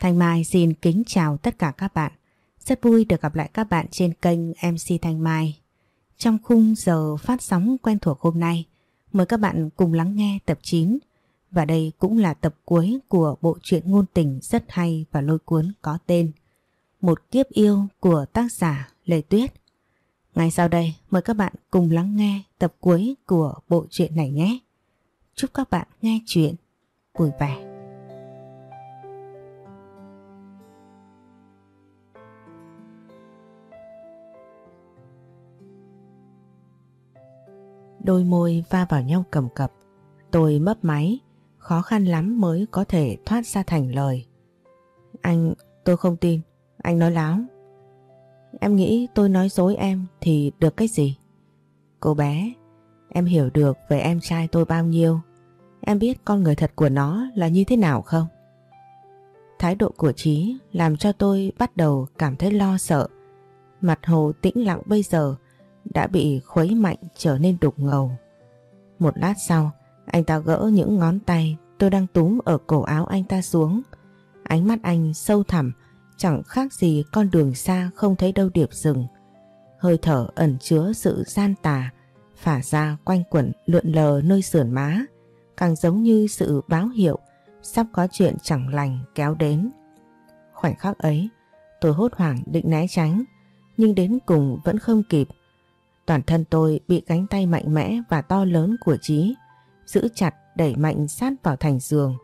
Thanh Mai xin kính chào tất cả các bạn. Rất vui được gặp lại các bạn trên kênh MC Thanh Mai. Trong khung giờ phát sóng quen thuộc hôm nay, mời các bạn cùng lắng nghe tập 9. Và đây cũng là tập cuối của bộ truyện ngôn tình rất hay và lôi cuốn có tên Một kiếp yêu của tác giả Lê Tuyết. Ngay sau đây, mời các bạn cùng lắng nghe tập cuối của bộ truyện này nhé. Chúc các bạn nghe chuyện vui vẻ. Đôi môi va vào nhau cầm cập. Tôi mấp máy, khó khăn lắm mới có thể thoát ra thành lời. Anh, tôi không tin, anh nói láo. Em nghĩ tôi nói dối em thì được cái gì? Cô bé, em hiểu được về em trai tôi bao nhiêu. Em biết con người thật của nó là như thế nào không? Thái độ của Trí làm cho tôi bắt đầu cảm thấy lo sợ. Mặt hồ tĩnh lặng bây giờ đã bị khuấy mạnh trở nên đục ngầu. Một lát sau, anh ta gỡ những ngón tay tôi đang túm ở cổ áo anh ta xuống. Ánh mắt anh sâu thẳm, chẳng khác gì con đường xa không thấy đâu điệp rừng. Hơi thở ẩn chứa sự gian tà, phả ra quanh quẩn lượn lờ nơi sườn má, càng giống như sự báo hiệu sắp có chuyện chẳng lành kéo đến. Khoảnh khắc ấy, tôi hốt hoảng định né tránh, nhưng đến cùng vẫn không kịp. Toàn thân tôi bị cánh tay mạnh mẽ và to lớn của Trí giữ chặt đẩy mạnh sát vào thành giường,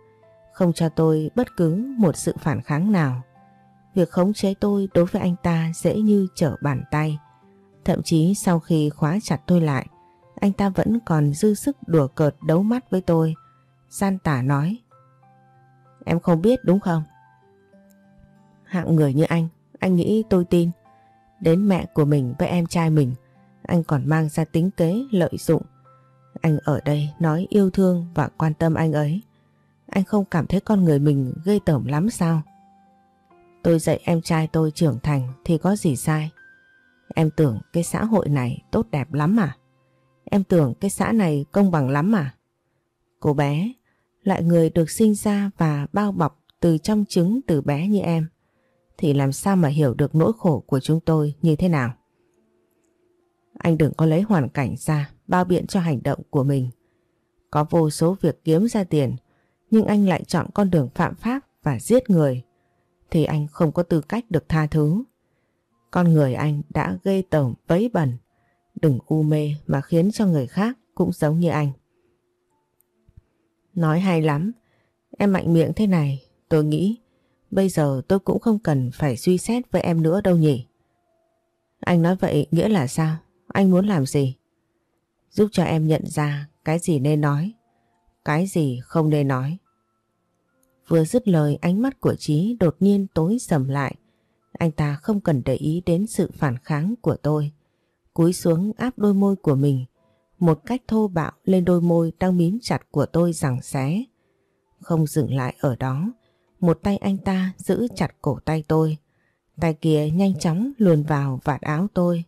không cho tôi bất cứ một sự phản kháng nào. Việc khống chế tôi đối với anh ta dễ như trở bàn tay. Thậm chí sau khi khóa chặt tôi lại, anh ta vẫn còn dư sức đùa cợt đấu mắt với tôi. Gian tả nói. Em không biết đúng không? Hạng người như anh, anh nghĩ tôi tin. Đến mẹ của mình với em trai mình, anh còn mang ra tính kế lợi dụng. Anh ở đây nói yêu thương và quan tâm anh ấy. Anh không cảm thấy con người mình gây tởm lắm sao? Tôi dạy em trai tôi trưởng thành thì có gì sai? Em tưởng cái xã hội này tốt đẹp lắm à? Em tưởng cái xã này công bằng lắm à? Cô bé, lại người được sinh ra và bao bọc từ trong trứng từ bé như em, thì làm sao mà hiểu được nỗi khổ của chúng tôi như thế nào? Anh đừng có lấy hoàn cảnh ra bao biện cho hành động của mình. Có vô số việc kiếm ra tiền, nhưng anh lại chọn con đường phạm pháp và giết người, thì anh không có tư cách được tha thứ. Con người anh đã gây tởm vấy bẩn, đừng u mê mà khiến cho người khác cũng giống như anh. Nói hay lắm, em mạnh miệng thế này, tôi nghĩ bây giờ tôi cũng không cần phải suy xét với em nữa đâu nhỉ. Anh nói vậy nghĩa là sao? Anh muốn làm gì? Giúp cho em nhận ra cái gì nên nói, cái gì không nên nói. Vừa dứt lời ánh mắt của Trí đột nhiên tối sầm lại. Anh ta không cần để ý đến sự phản kháng của tôi. Cúi xuống áp đôi môi của mình một cách thô bạo lên đôi môi đang mím chặt của tôi rằng xé. Không dừng lại ở đó, một tay anh ta giữ chặt cổ tay tôi. Tay kia nhanh chóng luồn vào vạt áo tôi.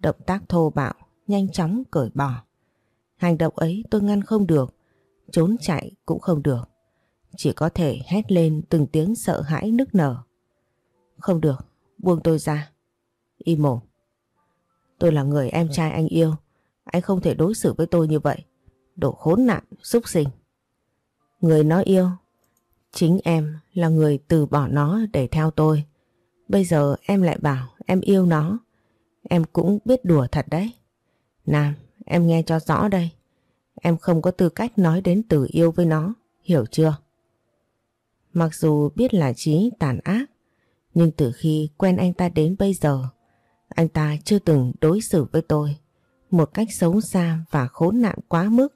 Động tác thô bạo, nhanh chóng cởi bỏ. Hành động ấy tôi ngăn không được, trốn chạy cũng không được. Chỉ có thể hét lên từng tiếng sợ hãi nức nở. Không được, buông tôi ra. Im mồm. Tôi là người em trai anh yêu. Anh không thể đối xử với tôi như vậy. Đồ khốn nạn, xúc sinh. Người nó yêu. Chính em là người từ bỏ nó để theo tôi. Bây giờ em lại bảo em yêu nó. Em cũng biết đùa thật đấy. Nam, em nghe cho rõ đây. Em không có tư cách nói đến từ yêu với nó, hiểu chưa? Mặc dù biết là trí tàn ác, nhưng từ khi quen anh ta đến bây giờ, anh ta chưa từng đối xử với tôi một cách xấu xa và khốn nạn quá mức.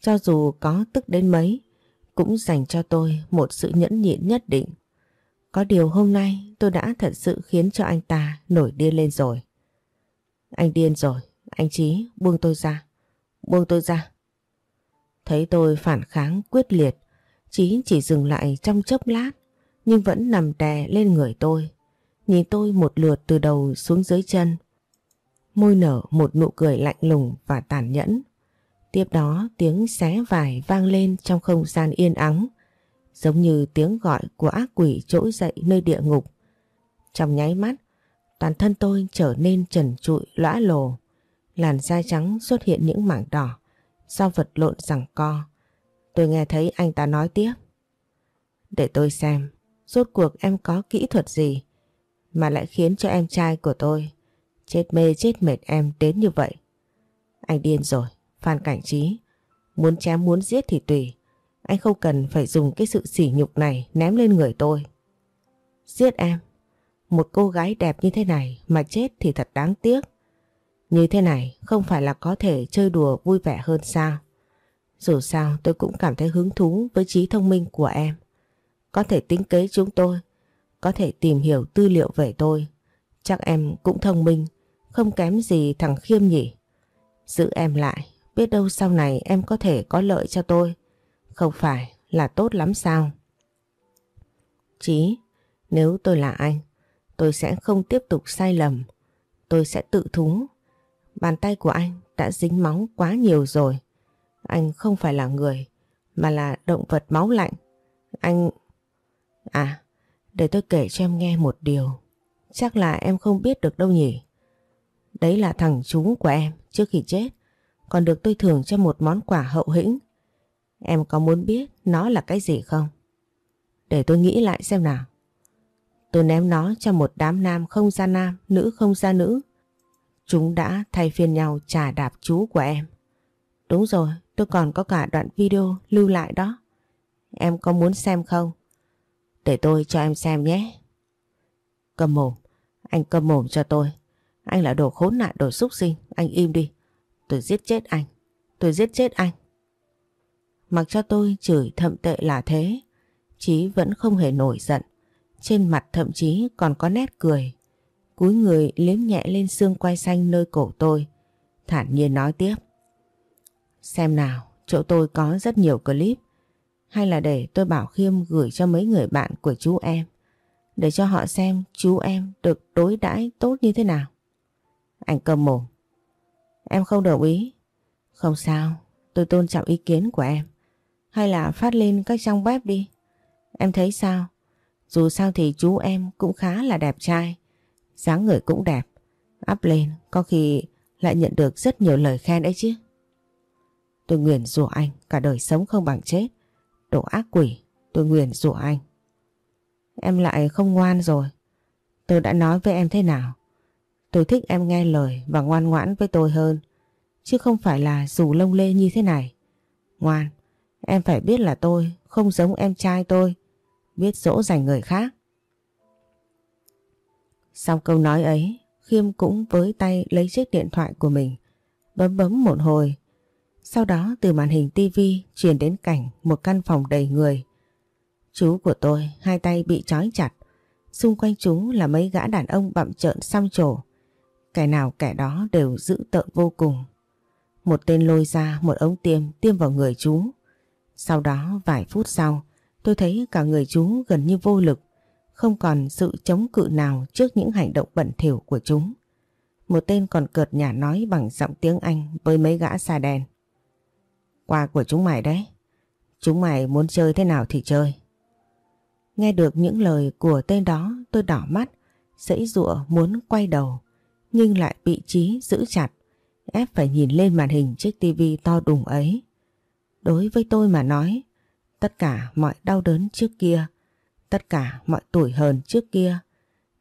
Cho dù có tức đến mấy, cũng dành cho tôi một sự nhẫn nhịn nhất định. Có điều hôm nay tôi đã thật sự khiến cho anh ta nổi điên lên rồi. Anh điên rồi, anh Chí buông tôi ra, buông tôi ra. Thấy tôi phản kháng quyết liệt, Chí chỉ dừng lại trong chốc lát nhưng vẫn nằm đè lên người tôi. Nhìn tôi một lượt từ đầu xuống dưới chân. Môi nở một nụ cười lạnh lùng và tàn nhẫn. Tiếp đó tiếng xé vải vang lên trong không gian yên ắng. giống như tiếng gọi của ác quỷ trỗi dậy nơi địa ngục. Trong nháy mắt, toàn thân tôi trở nên trần trụi lõa lồ, làn da trắng xuất hiện những mảng đỏ do vật lộn rằng co. Tôi nghe thấy anh ta nói tiếp. Để tôi xem, rốt cuộc em có kỹ thuật gì mà lại khiến cho em trai của tôi chết mê chết mệt em đến như vậy. Anh điên rồi, Phan Cảnh Trí. Muốn chém muốn giết thì tùy. Anh không cần phải dùng cái sự sỉ nhục này ném lên người tôi. Giết em. Một cô gái đẹp như thế này mà chết thì thật đáng tiếc. Như thế này không phải là có thể chơi đùa vui vẻ hơn sao? Dù sao tôi cũng cảm thấy hứng thú với trí thông minh của em. Có thể tính kế chúng tôi, có thể tìm hiểu tư liệu về tôi. Chắc em cũng thông minh, không kém gì thằng Khiêm nhỉ. Giữ em lại, biết đâu sau này em có thể có lợi cho tôi. Không phải là tốt lắm sao? Chí, nếu tôi là anh, tôi sẽ không tiếp tục sai lầm. Tôi sẽ tự thú. Bàn tay của anh đã dính máu quá nhiều rồi. Anh không phải là người, mà là động vật máu lạnh. Anh... À, để tôi kể cho em nghe một điều. Chắc là em không biết được đâu nhỉ. Đấy là thằng chú của em trước khi chết. Còn được tôi thưởng cho một món quà hậu hĩnh. Em có muốn biết nó là cái gì không? Để tôi nghĩ lại xem nào. Tôi ném nó cho một đám nam không ra nam, nữ không ra nữ. Chúng đã thay phiên nhau trả đạp chú của em. Đúng rồi, tôi còn có cả đoạn video lưu lại đó. Em có muốn xem không? Để tôi cho em xem nhé. Cầm mồm, anh cầm mồm cho tôi. Anh là đồ khốn nạn, đồ xúc sinh, anh im đi. Tôi giết chết anh, tôi giết chết anh. Mặc cho tôi chửi thậm tệ là thế, Chí vẫn không hề nổi giận. Trên mặt thậm chí còn có nét cười. Cúi người liếm nhẹ lên xương quai xanh nơi cổ tôi. Thản nhiên nói tiếp. Xem nào, chỗ tôi có rất nhiều clip. Hay là để tôi bảo Khiêm gửi cho mấy người bạn của chú em. Để cho họ xem chú em được đối đãi tốt như thế nào. Anh cầm mồm. Em không đồng ý. Không sao, tôi tôn trọng ý kiến của em. Hay là phát lên các trang web đi. Em thấy sao? Dù sao thì chú em cũng khá là đẹp trai. dáng người cũng đẹp. áp lên có khi lại nhận được rất nhiều lời khen đấy chứ. Tôi nguyền rủa anh cả đời sống không bằng chết. Đồ ác quỷ, tôi nguyền rủa anh. Em lại không ngoan rồi. Tôi đã nói với em thế nào? Tôi thích em nghe lời và ngoan ngoãn với tôi hơn. Chứ không phải là dù lông lê như thế này. Ngoan, em phải biết là tôi không giống em trai tôi. Biết dỗ dành người khác. Sau câu nói ấy, Khiêm cũng với tay lấy chiếc điện thoại của mình, bấm bấm một hồi. Sau đó từ màn hình tivi truyền đến cảnh một căn phòng đầy người. Chú của tôi hai tay bị trói chặt, xung quanh chú là mấy gã đàn ông bậm trợn xăm trổ. Kẻ nào kẻ đó đều dữ tợn vô cùng. Một tên lôi ra một ống tiêm tiêm vào người chú. Sau đó vài phút sau tôi thấy cả người chú gần như vô lực, không còn sự chống cự nào trước những hành động bẩn thỉu của chúng. Một tên còn cợt nhả nói bằng giọng tiếng Anh với mấy gã xa đen. Quà của chúng mày đấy. Chúng mày muốn chơi thế nào thì chơi. Nghe được những lời của tên đó tôi đỏ mắt, dãy rụa muốn quay đầu, nhưng lại bị trí giữ chặt, ép phải nhìn lên màn hình chiếc tivi to đùng ấy. Đối với tôi mà nói, tất cả mọi đau đớn trước kia, tất cả mọi tuổi hờn trước kia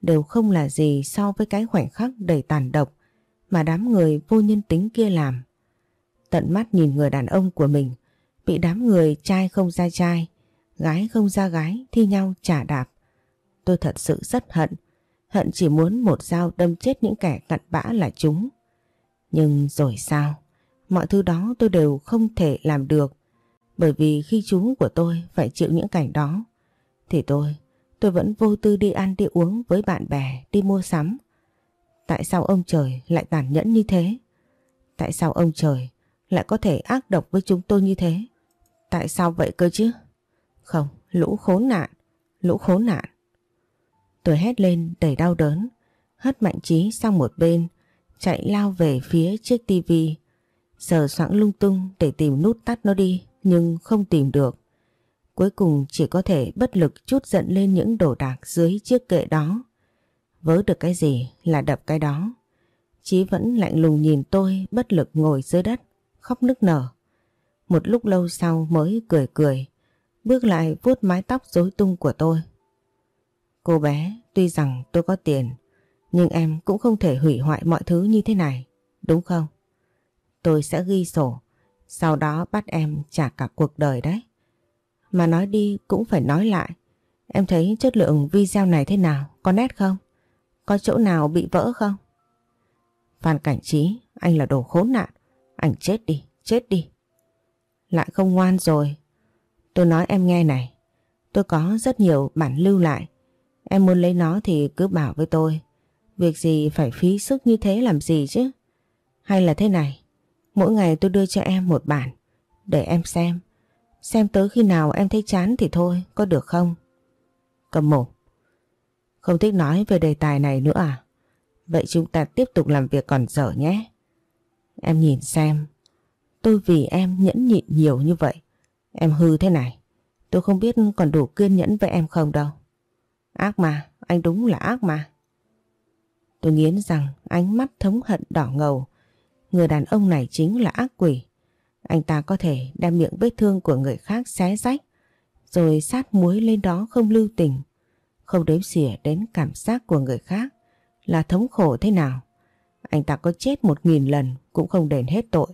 đều không là gì so với cái khoảnh khắc đầy tàn độc mà đám người vô nhân tính kia làm. Tận mắt nhìn người đàn ông của mình bị đám người trai không ra trai, gái không ra gái thi nhau trả đạp. Tôi thật sự rất hận, hận chỉ muốn một dao đâm chết những kẻ cặn bã là chúng. Nhưng rồi sao? Mọi thứ đó tôi đều không thể làm được. Bởi vì khi chú của tôi phải chịu những cảnh đó, thì tôi, tôi vẫn vô tư đi ăn đi uống với bạn bè, đi mua sắm. Tại sao ông trời lại tàn nhẫn như thế? Tại sao ông trời lại có thể ác độc với chúng tôi như thế? Tại sao vậy cơ chứ? Không, lũ khốn nạn, lũ khốn nạn. Tôi hét lên đầy đau đớn, hất mạnh trí sang một bên, chạy lao về phía chiếc tivi, sờ soãng lung tung để tìm nút tắt nó đi nhưng không tìm được. Cuối cùng chỉ có thể bất lực chút giận lên những đồ đạc dưới chiếc kệ đó. Vớ được cái gì là đập cái đó. Chí vẫn lạnh lùng nhìn tôi bất lực ngồi dưới đất, khóc nức nở. Một lúc lâu sau mới cười cười, bước lại vuốt mái tóc rối tung của tôi. Cô bé, tuy rằng tôi có tiền, nhưng em cũng không thể hủy hoại mọi thứ như thế này, đúng không? Tôi sẽ ghi sổ, sau đó bắt em trả cả cuộc đời đấy. Mà nói đi cũng phải nói lại. Em thấy chất lượng video này thế nào? Có nét không? Có chỗ nào bị vỡ không? Phan Cảnh Trí, anh là đồ khốn nạn. Anh chết đi, chết đi. Lại không ngoan rồi. Tôi nói em nghe này. Tôi có rất nhiều bản lưu lại. Em muốn lấy nó thì cứ bảo với tôi. Việc gì phải phí sức như thế làm gì chứ? Hay là thế này? Mỗi ngày tôi đưa cho em một bản. Để em xem. Xem tới khi nào em thấy chán thì thôi, có được không? Cầm một. Không thích nói về đề tài này nữa à? Vậy chúng ta tiếp tục làm việc còn dở nhé. Em nhìn xem. Tôi vì em nhẫn nhịn nhiều như vậy. Em hư thế này. Tôi không biết còn đủ kiên nhẫn với em không đâu. Ác mà, anh đúng là ác mà. Tôi nghiến rằng ánh mắt thống hận đỏ ngầu. Người đàn ông này chính là ác quỷ. Anh ta có thể đem miệng vết thương của người khác xé rách, rồi sát muối lên đó không lưu tình. Không đếm xỉa đến cảm giác của người khác là thống khổ thế nào. Anh ta có chết một nghìn lần cũng không đền hết tội.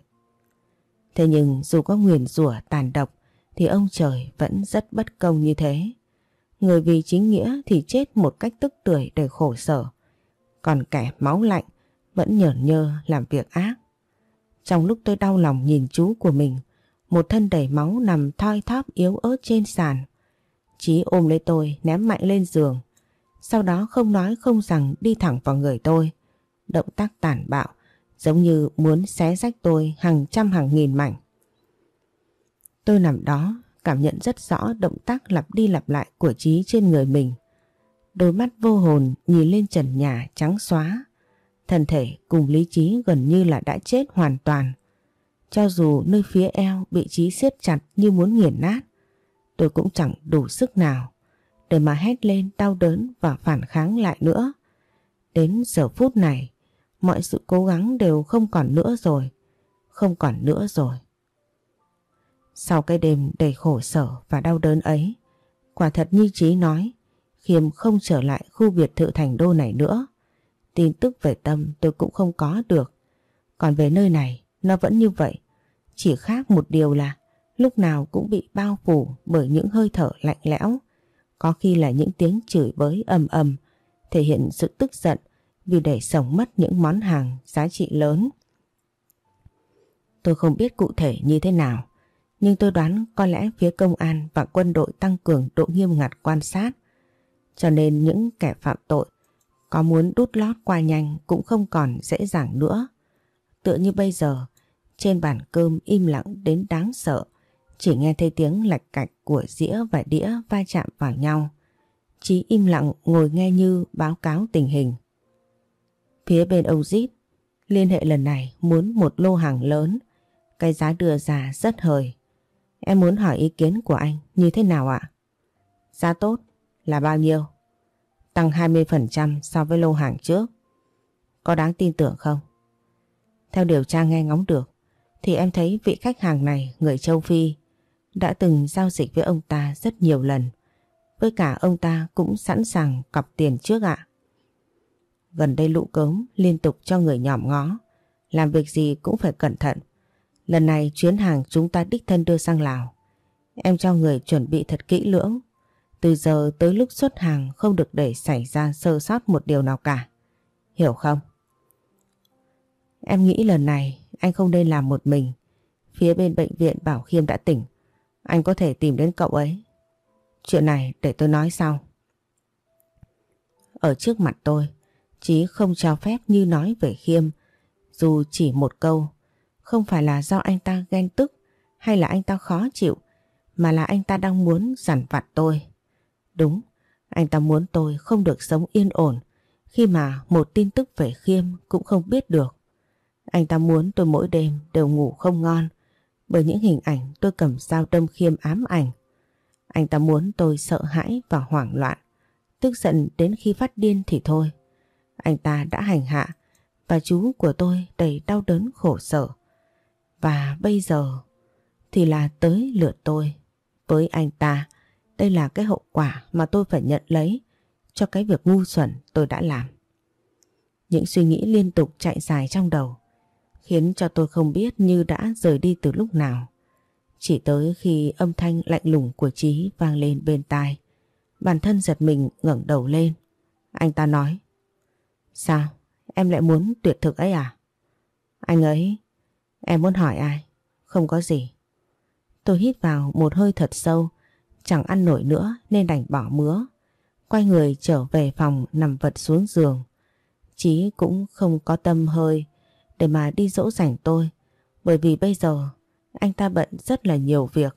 Thế nhưng dù có nguyền rủa tàn độc thì ông trời vẫn rất bất công như thế. Người vì chính nghĩa thì chết một cách tức tưởi đầy khổ sở. Còn kẻ máu lạnh vẫn nhởn nhơ làm việc ác. Trong lúc tôi đau lòng nhìn chú của mình, một thân đầy máu nằm thoi thóp yếu ớt trên sàn. Chí ôm lấy tôi ném mạnh lên giường. Sau đó không nói không rằng đi thẳng vào người tôi. Động tác tàn bạo, giống như muốn xé rách tôi hàng trăm hàng nghìn mảnh. Tôi nằm đó cảm nhận rất rõ động tác lặp đi lặp lại của Chí trên người mình. Đôi mắt vô hồn nhìn lên trần nhà trắng xóa. Thân thể cùng lý trí gần như là đã chết hoàn toàn. Cho dù nơi phía eo bị trí siết chặt như muốn nghiền nát, tôi cũng chẳng đủ sức nào để mà hét lên đau đớn và phản kháng lại nữa. Đến giờ phút này, mọi sự cố gắng đều không còn nữa rồi, không còn nữa rồi. Sau cái đêm đầy khổ sở và đau đớn ấy, quả thật như trí nói, Khiêm không trở lại khu biệt thự thành đô này nữa. Tin tức về Tâm tôi cũng không có được. Còn về nơi này, nó vẫn như vậy. Chỉ khác một điều là lúc nào cũng bị bao phủ bởi những hơi thở lạnh lẽo. Có khi là những tiếng chửi bới ầm ầm, thể hiện sự tức giận vì để sống mất những món hàng giá trị lớn. Tôi không biết cụ thể như thế nào, nhưng tôi đoán có lẽ phía công an và quân đội tăng cường độ nghiêm ngặt quan sát. Cho nên những kẻ phạm tội có muốn đút lót qua nhanh cũng không còn dễ dàng nữa. Tựa như bây giờ, trên bàn cơm im lặng đến đáng sợ, chỉ nghe thấy tiếng lạch cạch của dĩa và đĩa va chạm vào nhau. Chí im lặng ngồi nghe như báo cáo tình hình. Phía bên ông Zip, liên hệ lần này muốn một lô hàng lớn, cái giá đưa ra rất hời. Em muốn hỏi ý kiến của anh như thế nào ạ? Giá tốt là bao nhiêu? Tăng 20% so với lô hàng trước. Có đáng tin tưởng không? Theo điều tra nghe ngóng được, thì em thấy vị khách hàng này người châu Phi đã từng giao dịch với ông ta rất nhiều lần. Với cả ông ta cũng sẵn sàng cọc tiền trước ạ. Gần đây lũ cớm liên tục cho người nhòm ngó. Làm việc gì cũng phải cẩn thận. Lần này chuyến hàng chúng ta đích thân đưa sang Lào. Em cho người chuẩn bị thật kỹ lưỡng. Từ giờ tới lúc xuất hàng không được để xảy ra sơ sót một điều nào cả. Hiểu không? Em nghĩ lần này anh không nên làm một mình. Phía bên bệnh viện Bảo Khiêm đã tỉnh. Anh có thể tìm đến cậu ấy. Chuyện này để tôi nói sau. Ở trước mặt tôi, Chí không cho phép như nói về Khiêm. Dù chỉ một câu, không phải là do anh ta ghen tức hay là anh ta khó chịu, mà là anh ta đang muốn giản vặt tôi. Đúng, anh ta muốn tôi không được sống yên ổn khi mà một tin tức về Khiêm cũng không biết được. Anh ta muốn tôi mỗi đêm đều ngủ không ngon bởi những hình ảnh tôi cầm dao đâm Khiêm ám ảnh. Anh ta muốn tôi sợ hãi và hoảng loạn. Tức giận đến khi phát điên thì thôi. Anh ta đã hành hạ và chú của tôi đầy đau đớn khổ sở. Và bây giờ thì là tới lượt tôi. Với anh ta, đây là cái hậu quả mà tôi phải nhận lấy cho cái việc ngu xuẩn tôi đã làm. Những suy nghĩ liên tục chạy dài trong đầu khiến cho tôi không biết như đã rời đi từ lúc nào. Chỉ tới khi âm thanh lạnh lùng của Trí vang lên bên tai, bản thân giật mình ngẩng đầu lên. Anh ta nói, Sao? Em lại muốn tuyệt thực ấy à? Anh ấy, em muốn hỏi ai? Không có gì. Tôi hít vào một hơi thật sâu, chẳng ăn nổi nữa nên đành bỏ mứa. Quay người trở về phòng nằm vật xuống giường. Chí cũng không có tâm hơi để mà đi dỗ dành tôi. Bởi vì bây giờ anh ta bận rất là nhiều việc.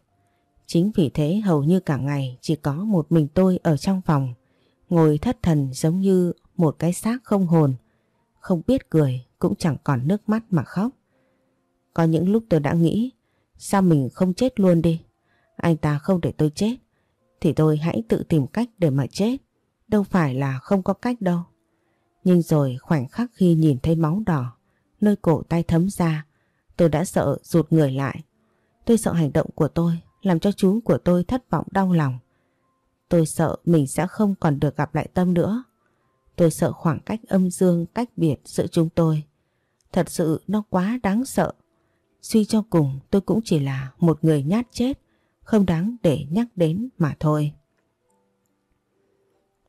Chính vì thế hầu như cả ngày chỉ có một mình tôi ở trong phòng. Ngồi thất thần giống như một cái xác không hồn. Không biết cười cũng chẳng còn nước mắt mà khóc. Có những lúc tôi đã nghĩ, sao mình không chết luôn đi. Anh ta không để tôi chết thì tôi hãy tự tìm cách để mà chết. Đâu phải là không có cách đâu. Nhưng rồi khoảnh khắc khi nhìn thấy máu đỏ nơi cổ tay thấm ra tôi đã sợ rụt người lại. Tôi sợ hành động của tôi làm cho chú của tôi thất vọng đau lòng. Tôi sợ mình sẽ không còn được gặp lại Tâm nữa. Tôi sợ khoảng cách âm dương cách biệt giữa chúng tôi. Thật sự nó quá đáng sợ. Suy cho cùng tôi cũng chỉ là một người nhát chết, không đáng để nhắc đến mà thôi.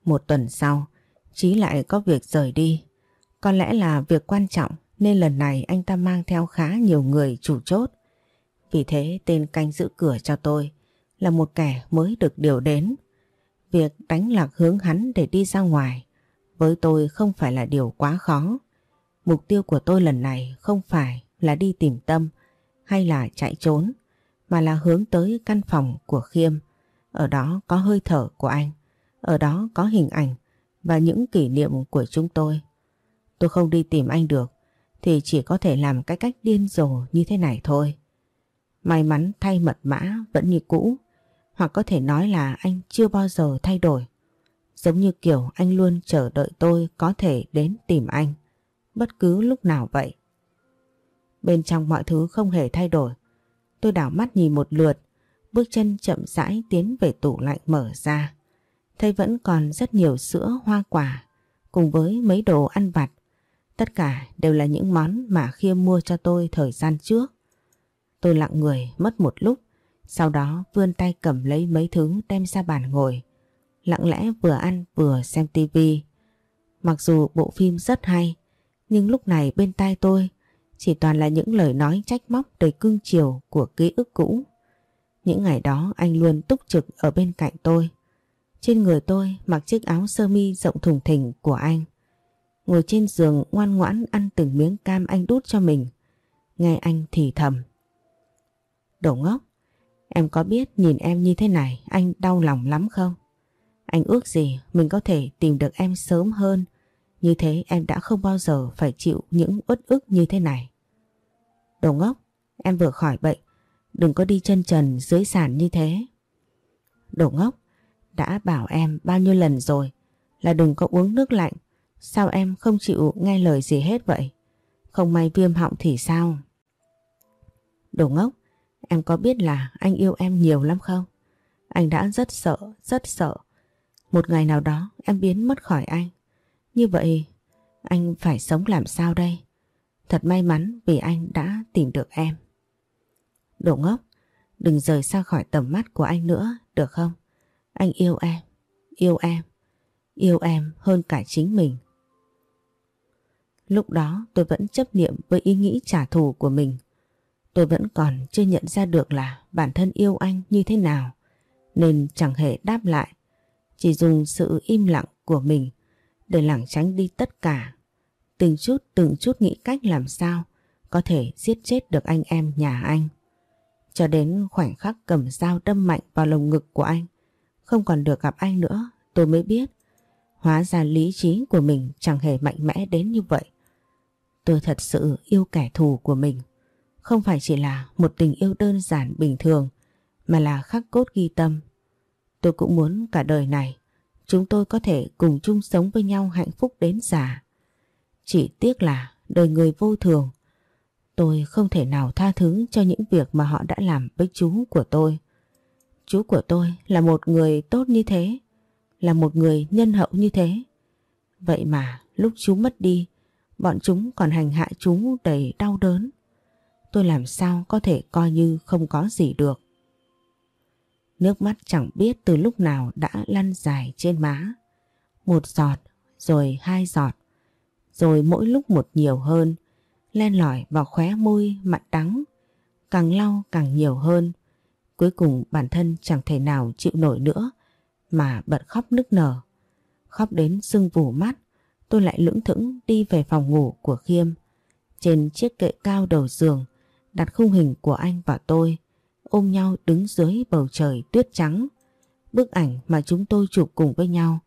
Một tuần sau, Chí lại có việc rời đi. Có lẽ là việc quan trọng nên lần này anh ta mang theo khá nhiều người chủ chốt. Vì thế tên canh giữ cửa cho tôi là một kẻ mới được điều đến. Việc đánh lạc hướng hắn để đi ra ngoài với tôi không phải là điều quá khó. Mục tiêu của tôi lần này không phải là đi tìm tâm hay là chạy trốn mà là hướng tới căn phòng của Khiêm. Ở đó có hơi thở của anh, ở đó có hình ảnh và những kỷ niệm của chúng tôi. Tôi không đi tìm anh được thì chỉ có thể làm cái cách điên rồ như thế này thôi. May mắn thay mật mã vẫn như cũ hoặc có thể nói là anh chưa bao giờ thay đổi. Giống như kiểu anh luôn chờ đợi tôi có thể đến tìm anh bất cứ lúc nào vậy. Bên trong mọi thứ không hề thay đổi. Tôi đảo mắt nhìn một lượt, bước chân chậm rãi tiến về tủ lạnh mở ra. Thấy vẫn còn rất nhiều sữa hoa quả cùng với mấy đồ ăn vặt. Tất cả đều là những món mà Khiêm mua cho tôi thời gian trước. Tôi lặng người mất một lúc, sau đó vươn tay cầm lấy mấy thứ đem ra bàn ngồi lặng lẽ vừa ăn vừa xem tivi. Mặc dù bộ phim rất hay, nhưng lúc này bên tai tôi chỉ toàn là những lời nói trách móc đầy cương chiều của ký ức cũ. Những ngày đó anh luôn túc trực ở bên cạnh tôi. Trên người tôi mặc chiếc áo sơ mi rộng thùng thình của anh. Ngồi trên giường ngoan ngoãn ăn từng miếng cam anh đút cho mình. Nghe anh thì thầm. Đồ ngốc, em có biết nhìn em như thế này anh đau lòng lắm không? Anh ước gì mình có thể tìm được em sớm hơn. Như thế em đã không bao giờ phải chịu những uất ức như thế này. Đồ ngốc, em vừa khỏi bệnh. Đừng có đi chân trần dưới sàn như thế. Đồ ngốc, đã bảo em bao nhiêu lần rồi là đừng có uống nước lạnh. Sao em không chịu nghe lời gì hết vậy? Không may viêm họng thì sao? Đồ ngốc, em có biết là anh yêu em nhiều lắm không? Anh đã rất sợ, rất sợ một ngày nào đó em biến mất khỏi anh. Như vậy anh phải sống làm sao đây? Thật may mắn vì anh đã tìm được em. Đồ ngốc, đừng rời xa khỏi tầm mắt của anh nữa, được không? Anh yêu em, yêu em, yêu em hơn cả chính mình. Lúc đó tôi vẫn chấp niệm với ý nghĩ trả thù của mình. Tôi vẫn còn chưa nhận ra được là bản thân yêu anh như thế nào, nên chẳng hề đáp lại chỉ dùng sự im lặng của mình để lảng tránh đi tất cả. Từng chút từng chút nghĩ cách làm sao có thể giết chết được anh em nhà anh. Cho đến khoảnh khắc cầm dao đâm mạnh vào lồng ngực của anh, không còn được gặp anh nữa, tôi mới biết. Hóa ra lý trí của mình chẳng hề mạnh mẽ đến như vậy. Tôi thật sự yêu kẻ thù của mình. Không phải chỉ là một tình yêu đơn giản bình thường, mà là khắc cốt ghi tâm Tôi cũng muốn cả đời này chúng tôi có thể cùng chung sống với nhau hạnh phúc đến già. Chỉ tiếc là đời người vô thường. Tôi không thể nào tha thứ cho những việc mà họ đã làm với chú của tôi. Chú của tôi là một người tốt như thế, là một người nhân hậu như thế. Vậy mà lúc chú mất đi, bọn chúng còn hành hạ chú đầy đau đớn. Tôi làm sao có thể coi như không có gì được. Nước mắt chẳng biết từ lúc nào đã lăn dài trên má. Một giọt, rồi hai giọt, rồi mỗi lúc một nhiều hơn, len lỏi vào khóe môi mặn đắng, càng lau càng nhiều hơn. Cuối cùng bản thân chẳng thể nào chịu nổi nữa mà bật khóc nức nở. Khóc đến sưng vù mắt, tôi lại lưỡng thững đi về phòng ngủ của Khiêm. Trên chiếc kệ cao đầu giường, đặt khung hình của anh và tôi, ôm nhau đứng dưới bầu trời tuyết trắng. Bức ảnh mà chúng tôi chụp cùng với nhau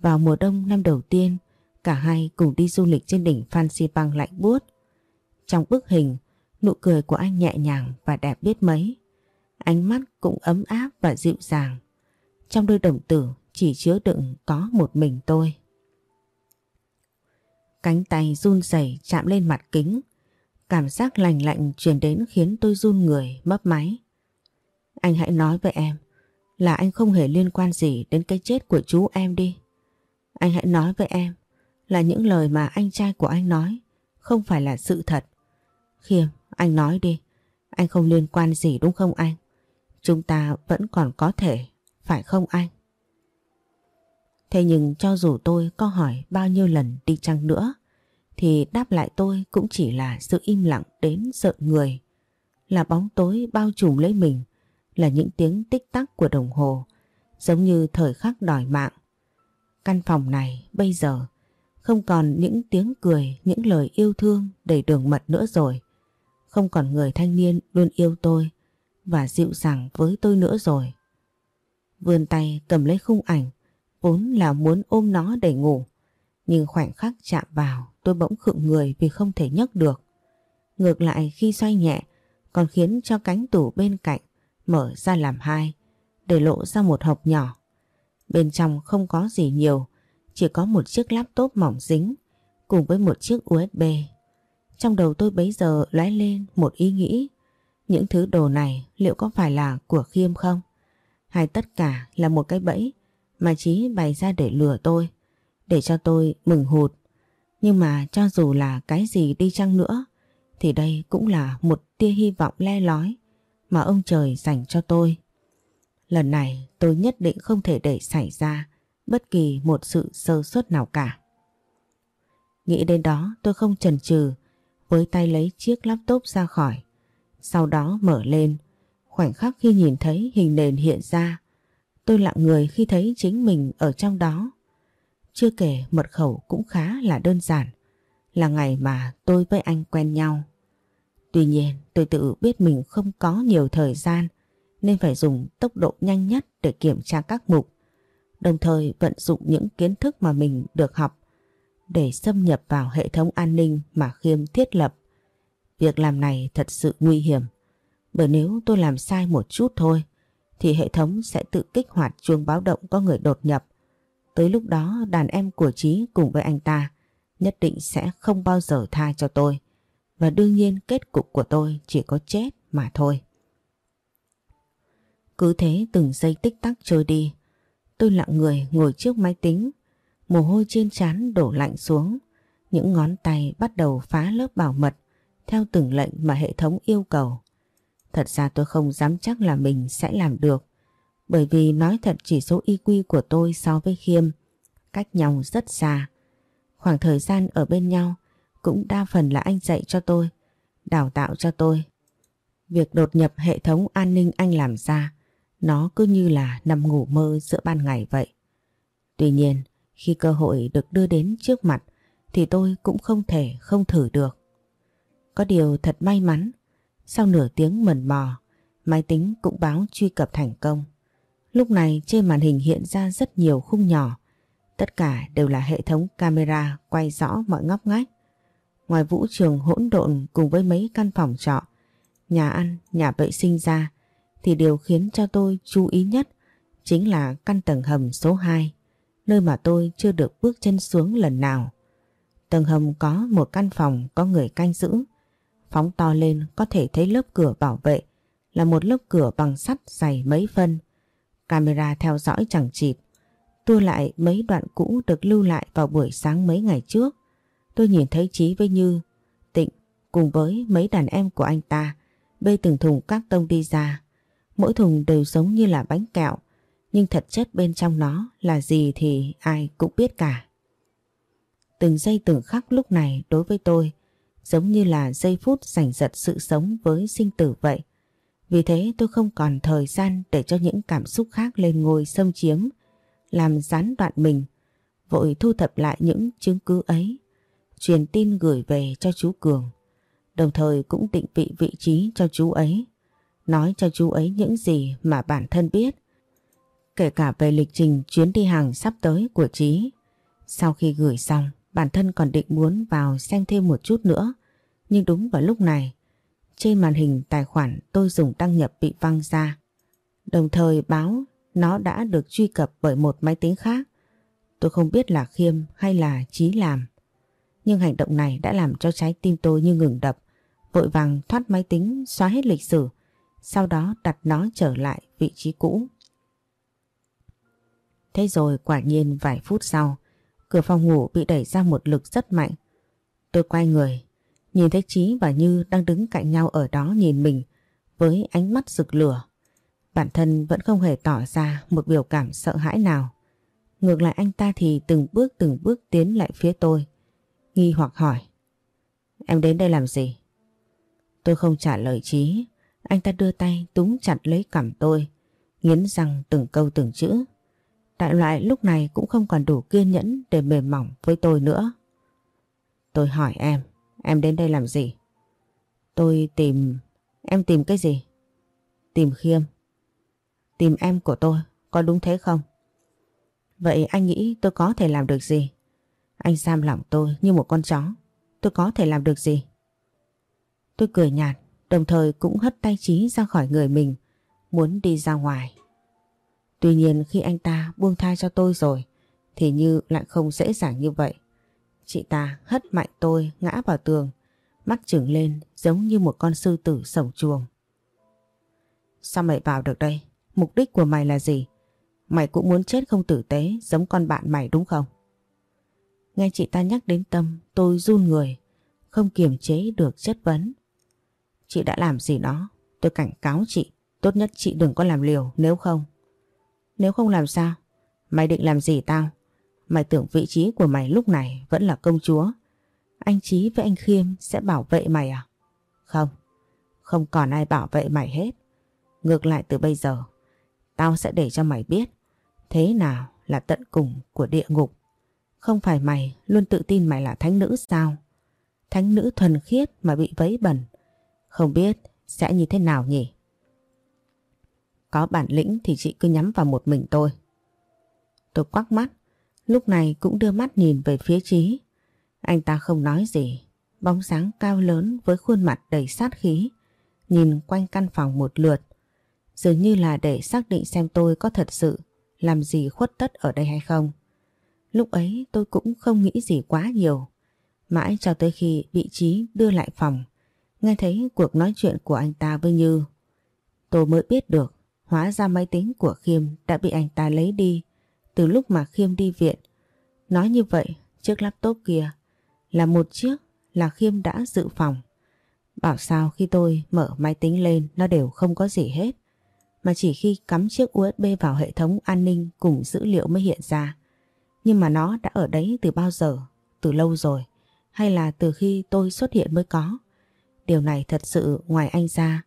vào mùa đông năm đầu tiên, cả hai cùng đi du lịch trên đỉnh Phan Xipang lạnh buốt. Trong bức hình, nụ cười của anh nhẹ nhàng và đẹp biết mấy. Ánh mắt cũng ấm áp và dịu dàng. Trong đôi đồng tử chỉ chứa đựng có một mình tôi. Cánh tay run rẩy chạm lên mặt kính. Cảm giác lành lạnh truyền đến khiến tôi run người, mấp máy. Anh hãy nói với em là anh không hề liên quan gì đến cái chết của chú em đi. Anh hãy nói với em là những lời mà anh trai của anh nói không phải là sự thật. Khiêm, anh nói đi. Anh không liên quan gì đúng không anh? Chúng ta vẫn còn có thể, phải không anh? Thế nhưng cho dù tôi có hỏi bao nhiêu lần đi chăng nữa, thì đáp lại tôi cũng chỉ là sự im lặng đến sợ người. Là bóng tối bao trùm lấy mình, là những tiếng tích tắc của đồng hồ, giống như thời khắc đòi mạng. Căn phòng này bây giờ không còn những tiếng cười, những lời yêu thương đầy đường mật nữa rồi. Không còn người thanh niên luôn yêu tôi và dịu dàng với tôi nữa rồi. Vươn tay cầm lấy khung ảnh, vốn là muốn ôm nó để ngủ. Nhưng khoảnh khắc chạm vào tôi bỗng khựng người vì không thể nhấc được. Ngược lại khi xoay nhẹ còn khiến cho cánh tủ bên cạnh mở ra làm hai để lộ ra một hộp nhỏ. Bên trong không có gì nhiều, chỉ có một chiếc laptop mỏng dính cùng với một chiếc USB. Trong đầu tôi bấy giờ lóe lên một ý nghĩ, những thứ đồ này liệu có phải là của Khiêm không? Hay tất cả là một cái bẫy mà Chí bày ra để lừa tôi, để cho tôi mừng hụt. Nhưng mà cho dù là cái gì đi chăng nữa, thì đây cũng là một tia hy vọng le lói mà ông trời dành cho tôi. Lần này tôi nhất định không thể để xảy ra bất kỳ một sự sơ suất nào cả. Nghĩ đến đó tôi không chần chừ với tay lấy chiếc laptop ra khỏi. Sau đó mở lên, khoảnh khắc khi nhìn thấy hình nền hiện ra, tôi lặng người khi thấy chính mình ở trong đó. Chưa kể mật khẩu cũng khá là đơn giản, là ngày mà tôi với anh quen nhau. Tuy nhiên tôi tự biết mình không có nhiều thời gian nên phải dùng tốc độ nhanh nhất để kiểm tra các mục, đồng thời vận dụng những kiến thức mà mình được học để xâm nhập vào hệ thống an ninh mà Khiêm thiết lập. Việc làm này thật sự nguy hiểm, bởi nếu tôi làm sai một chút thôi thì hệ thống sẽ tự kích hoạt chuông báo động có người đột nhập. Tới lúc đó đàn em của Trí cùng với anh ta nhất định sẽ không bao giờ tha cho tôi. Và đương nhiên kết cục của tôi chỉ có chết mà thôi. Cứ thế từng giây tích tắc trôi đi. Tôi lặng người ngồi trước máy tính. Mồ hôi trên trán đổ lạnh xuống. Những ngón tay bắt đầu phá lớp bảo mật theo từng lệnh mà hệ thống yêu cầu. Thật ra tôi không dám chắc là mình sẽ làm được. Bởi vì nói thật chỉ số IQ của tôi so với Khiêm cách nhau rất xa. Khoảng thời gian ở bên nhau cũng đa phần là anh dạy cho tôi, đào tạo cho tôi. Việc đột nhập hệ thống an ninh anh làm ra, nó cứ như là nằm ngủ mơ giữa ban ngày vậy. Tuy nhiên, khi cơ hội được đưa đến trước mặt thì tôi cũng không thể không thử được. Có điều thật may mắn, sau nửa tiếng mần mò, máy tính cũng báo truy cập thành công. Lúc này trên màn hình hiện ra rất nhiều khung nhỏ, tất cả đều là hệ thống camera quay rõ mọi ngóc ngách. Ngoài vũ trường hỗn độn cùng với mấy căn phòng trọ, nhà ăn, nhà vệ sinh ra thì điều khiến cho tôi chú ý nhất chính là căn tầng hầm số 2, nơi mà tôi chưa được bước chân xuống lần nào. Tầng hầm có một căn phòng có người canh giữ. Phóng to lên có thể thấy lớp cửa bảo vệ là một lớp cửa bằng sắt dày mấy phân. Camera theo dõi chẳng chịt. Tua lại mấy đoạn cũ được lưu lại vào buổi sáng mấy ngày trước. Tôi nhìn thấy Chí với Như, Tịnh cùng với mấy đàn em của anh ta bê từng thùng các tông đi ra. Mỗi thùng đều giống như là bánh kẹo, nhưng thật chất bên trong nó là gì thì ai cũng biết cả. Từng giây từng khắc lúc này đối với tôi giống như là giây phút giành giật sự sống với sinh tử vậy. Vì thế tôi không còn thời gian để cho những cảm xúc khác lên ngôi xâm chiếm, làm gián đoạn mình, vội thu thập lại những chứng cứ ấy, truyền tin gửi về cho chú Cường, đồng thời cũng định vị vị trí cho chú ấy, nói cho chú ấy những gì mà bản thân biết, kể cả về lịch trình chuyến đi hàng sắp tới của Trí. Sau khi gửi xong, bản thân còn định muốn vào xem thêm một chút nữa, nhưng đúng vào lúc này, trên màn hình tài khoản tôi dùng đăng nhập bị văng ra. Đồng thời báo nó đã được truy cập bởi một máy tính khác. Tôi không biết là Khiêm hay là Trí làm. Nhưng hành động này đã làm cho trái tim tôi như ngừng đập. Vội vàng thoát máy tính xóa hết lịch sử. Sau đó đặt nó trở lại vị trí cũ. Thế rồi quả nhiên vài phút sau, cửa phòng ngủ bị đẩy ra một lực rất mạnh. Tôi quay người, nhìn thấy Trí và Như đang đứng cạnh nhau ở đó nhìn mình với ánh mắt rực lửa. Bản thân vẫn không hề tỏ ra một biểu cảm sợ hãi nào. Ngược lại anh ta thì từng bước từng bước tiến lại phía tôi. Nghi hoặc hỏi. Em đến đây làm gì? Tôi không trả lời Trí. Anh ta đưa tay túng chặt lấy cằm tôi. Nghiến răng từng câu từng chữ. Đại loại lúc này cũng không còn đủ kiên nhẫn để mềm mỏng với tôi nữa. Tôi hỏi em, em đến đây làm gì? Tôi tìm... Em tìm cái gì? Tìm Khiêm. Tìm em của tôi, có đúng thế không? Vậy anh nghĩ tôi có thể làm được gì? Anh giam lỏng tôi như một con chó. Tôi có thể làm được gì? Tôi cười nhạt, đồng thời cũng hất tay trí ra khỏi người mình, muốn đi ra ngoài. Tuy nhiên khi anh ta buông tha cho tôi rồi thì Như lại không dễ dàng như vậy. Chị ta hất mạnh tôi ngã vào tường, mắt trừng lên giống như một con sư tử sổng chuồng. Sao mày vào được đây? Mục đích của mày là gì? Mày cũng muốn chết không tử tế giống con bạn mày đúng không? Nghe chị ta nhắc đến Tâm tôi run người, không kiềm chế được chất vấn. Chị đã làm gì đó? Tôi cảnh cáo chị, tốt nhất chị đừng có làm liều nếu không nếu không làm sao? Mày định làm gì tao? Mày tưởng vị trí của mày lúc này vẫn là công chúa. Anh Chí với anh Khiêm sẽ bảo vệ mày à? Không, không còn ai bảo vệ mày hết. Ngược lại từ bây giờ, tao sẽ để cho mày biết thế nào là tận cùng của địa ngục. Không phải mày luôn tự tin mày là thánh nữ sao? Thánh nữ thuần khiết mà bị vấy bẩn. Không biết sẽ như thế nào nhỉ? Có bản lĩnh thì chị cứ nhắm vào một mình tôi. Tôi quắc mắt, lúc này cũng đưa mắt nhìn về phía Trí. Anh ta không nói gì, bóng sáng cao lớn với khuôn mặt đầy sát khí, nhìn quanh căn phòng một lượt. Dường như là để xác định xem tôi có thật sự làm gì khuất tất ở đây hay không. Lúc ấy tôi cũng không nghĩ gì quá nhiều. Mãi cho tới khi bị Trí đưa lại phòng, nghe thấy cuộc nói chuyện của anh ta với Như. Tôi mới biết được Hóa ra máy tính của Khiêm đã bị anh ta lấy đi từ lúc mà Khiêm đi viện. Nói như vậy, chiếc laptop kia là một chiếc là Khiêm đã dự phòng. Bảo sao khi tôi mở máy tính lên nó đều không có gì hết. Mà chỉ khi cắm chiếc USB vào hệ thống an ninh cùng dữ liệu mới hiện ra. Nhưng mà nó đã ở đấy từ bao giờ? Từ lâu rồi? Hay là từ khi tôi xuất hiện mới có? Điều này thật sự ngoài anh ra,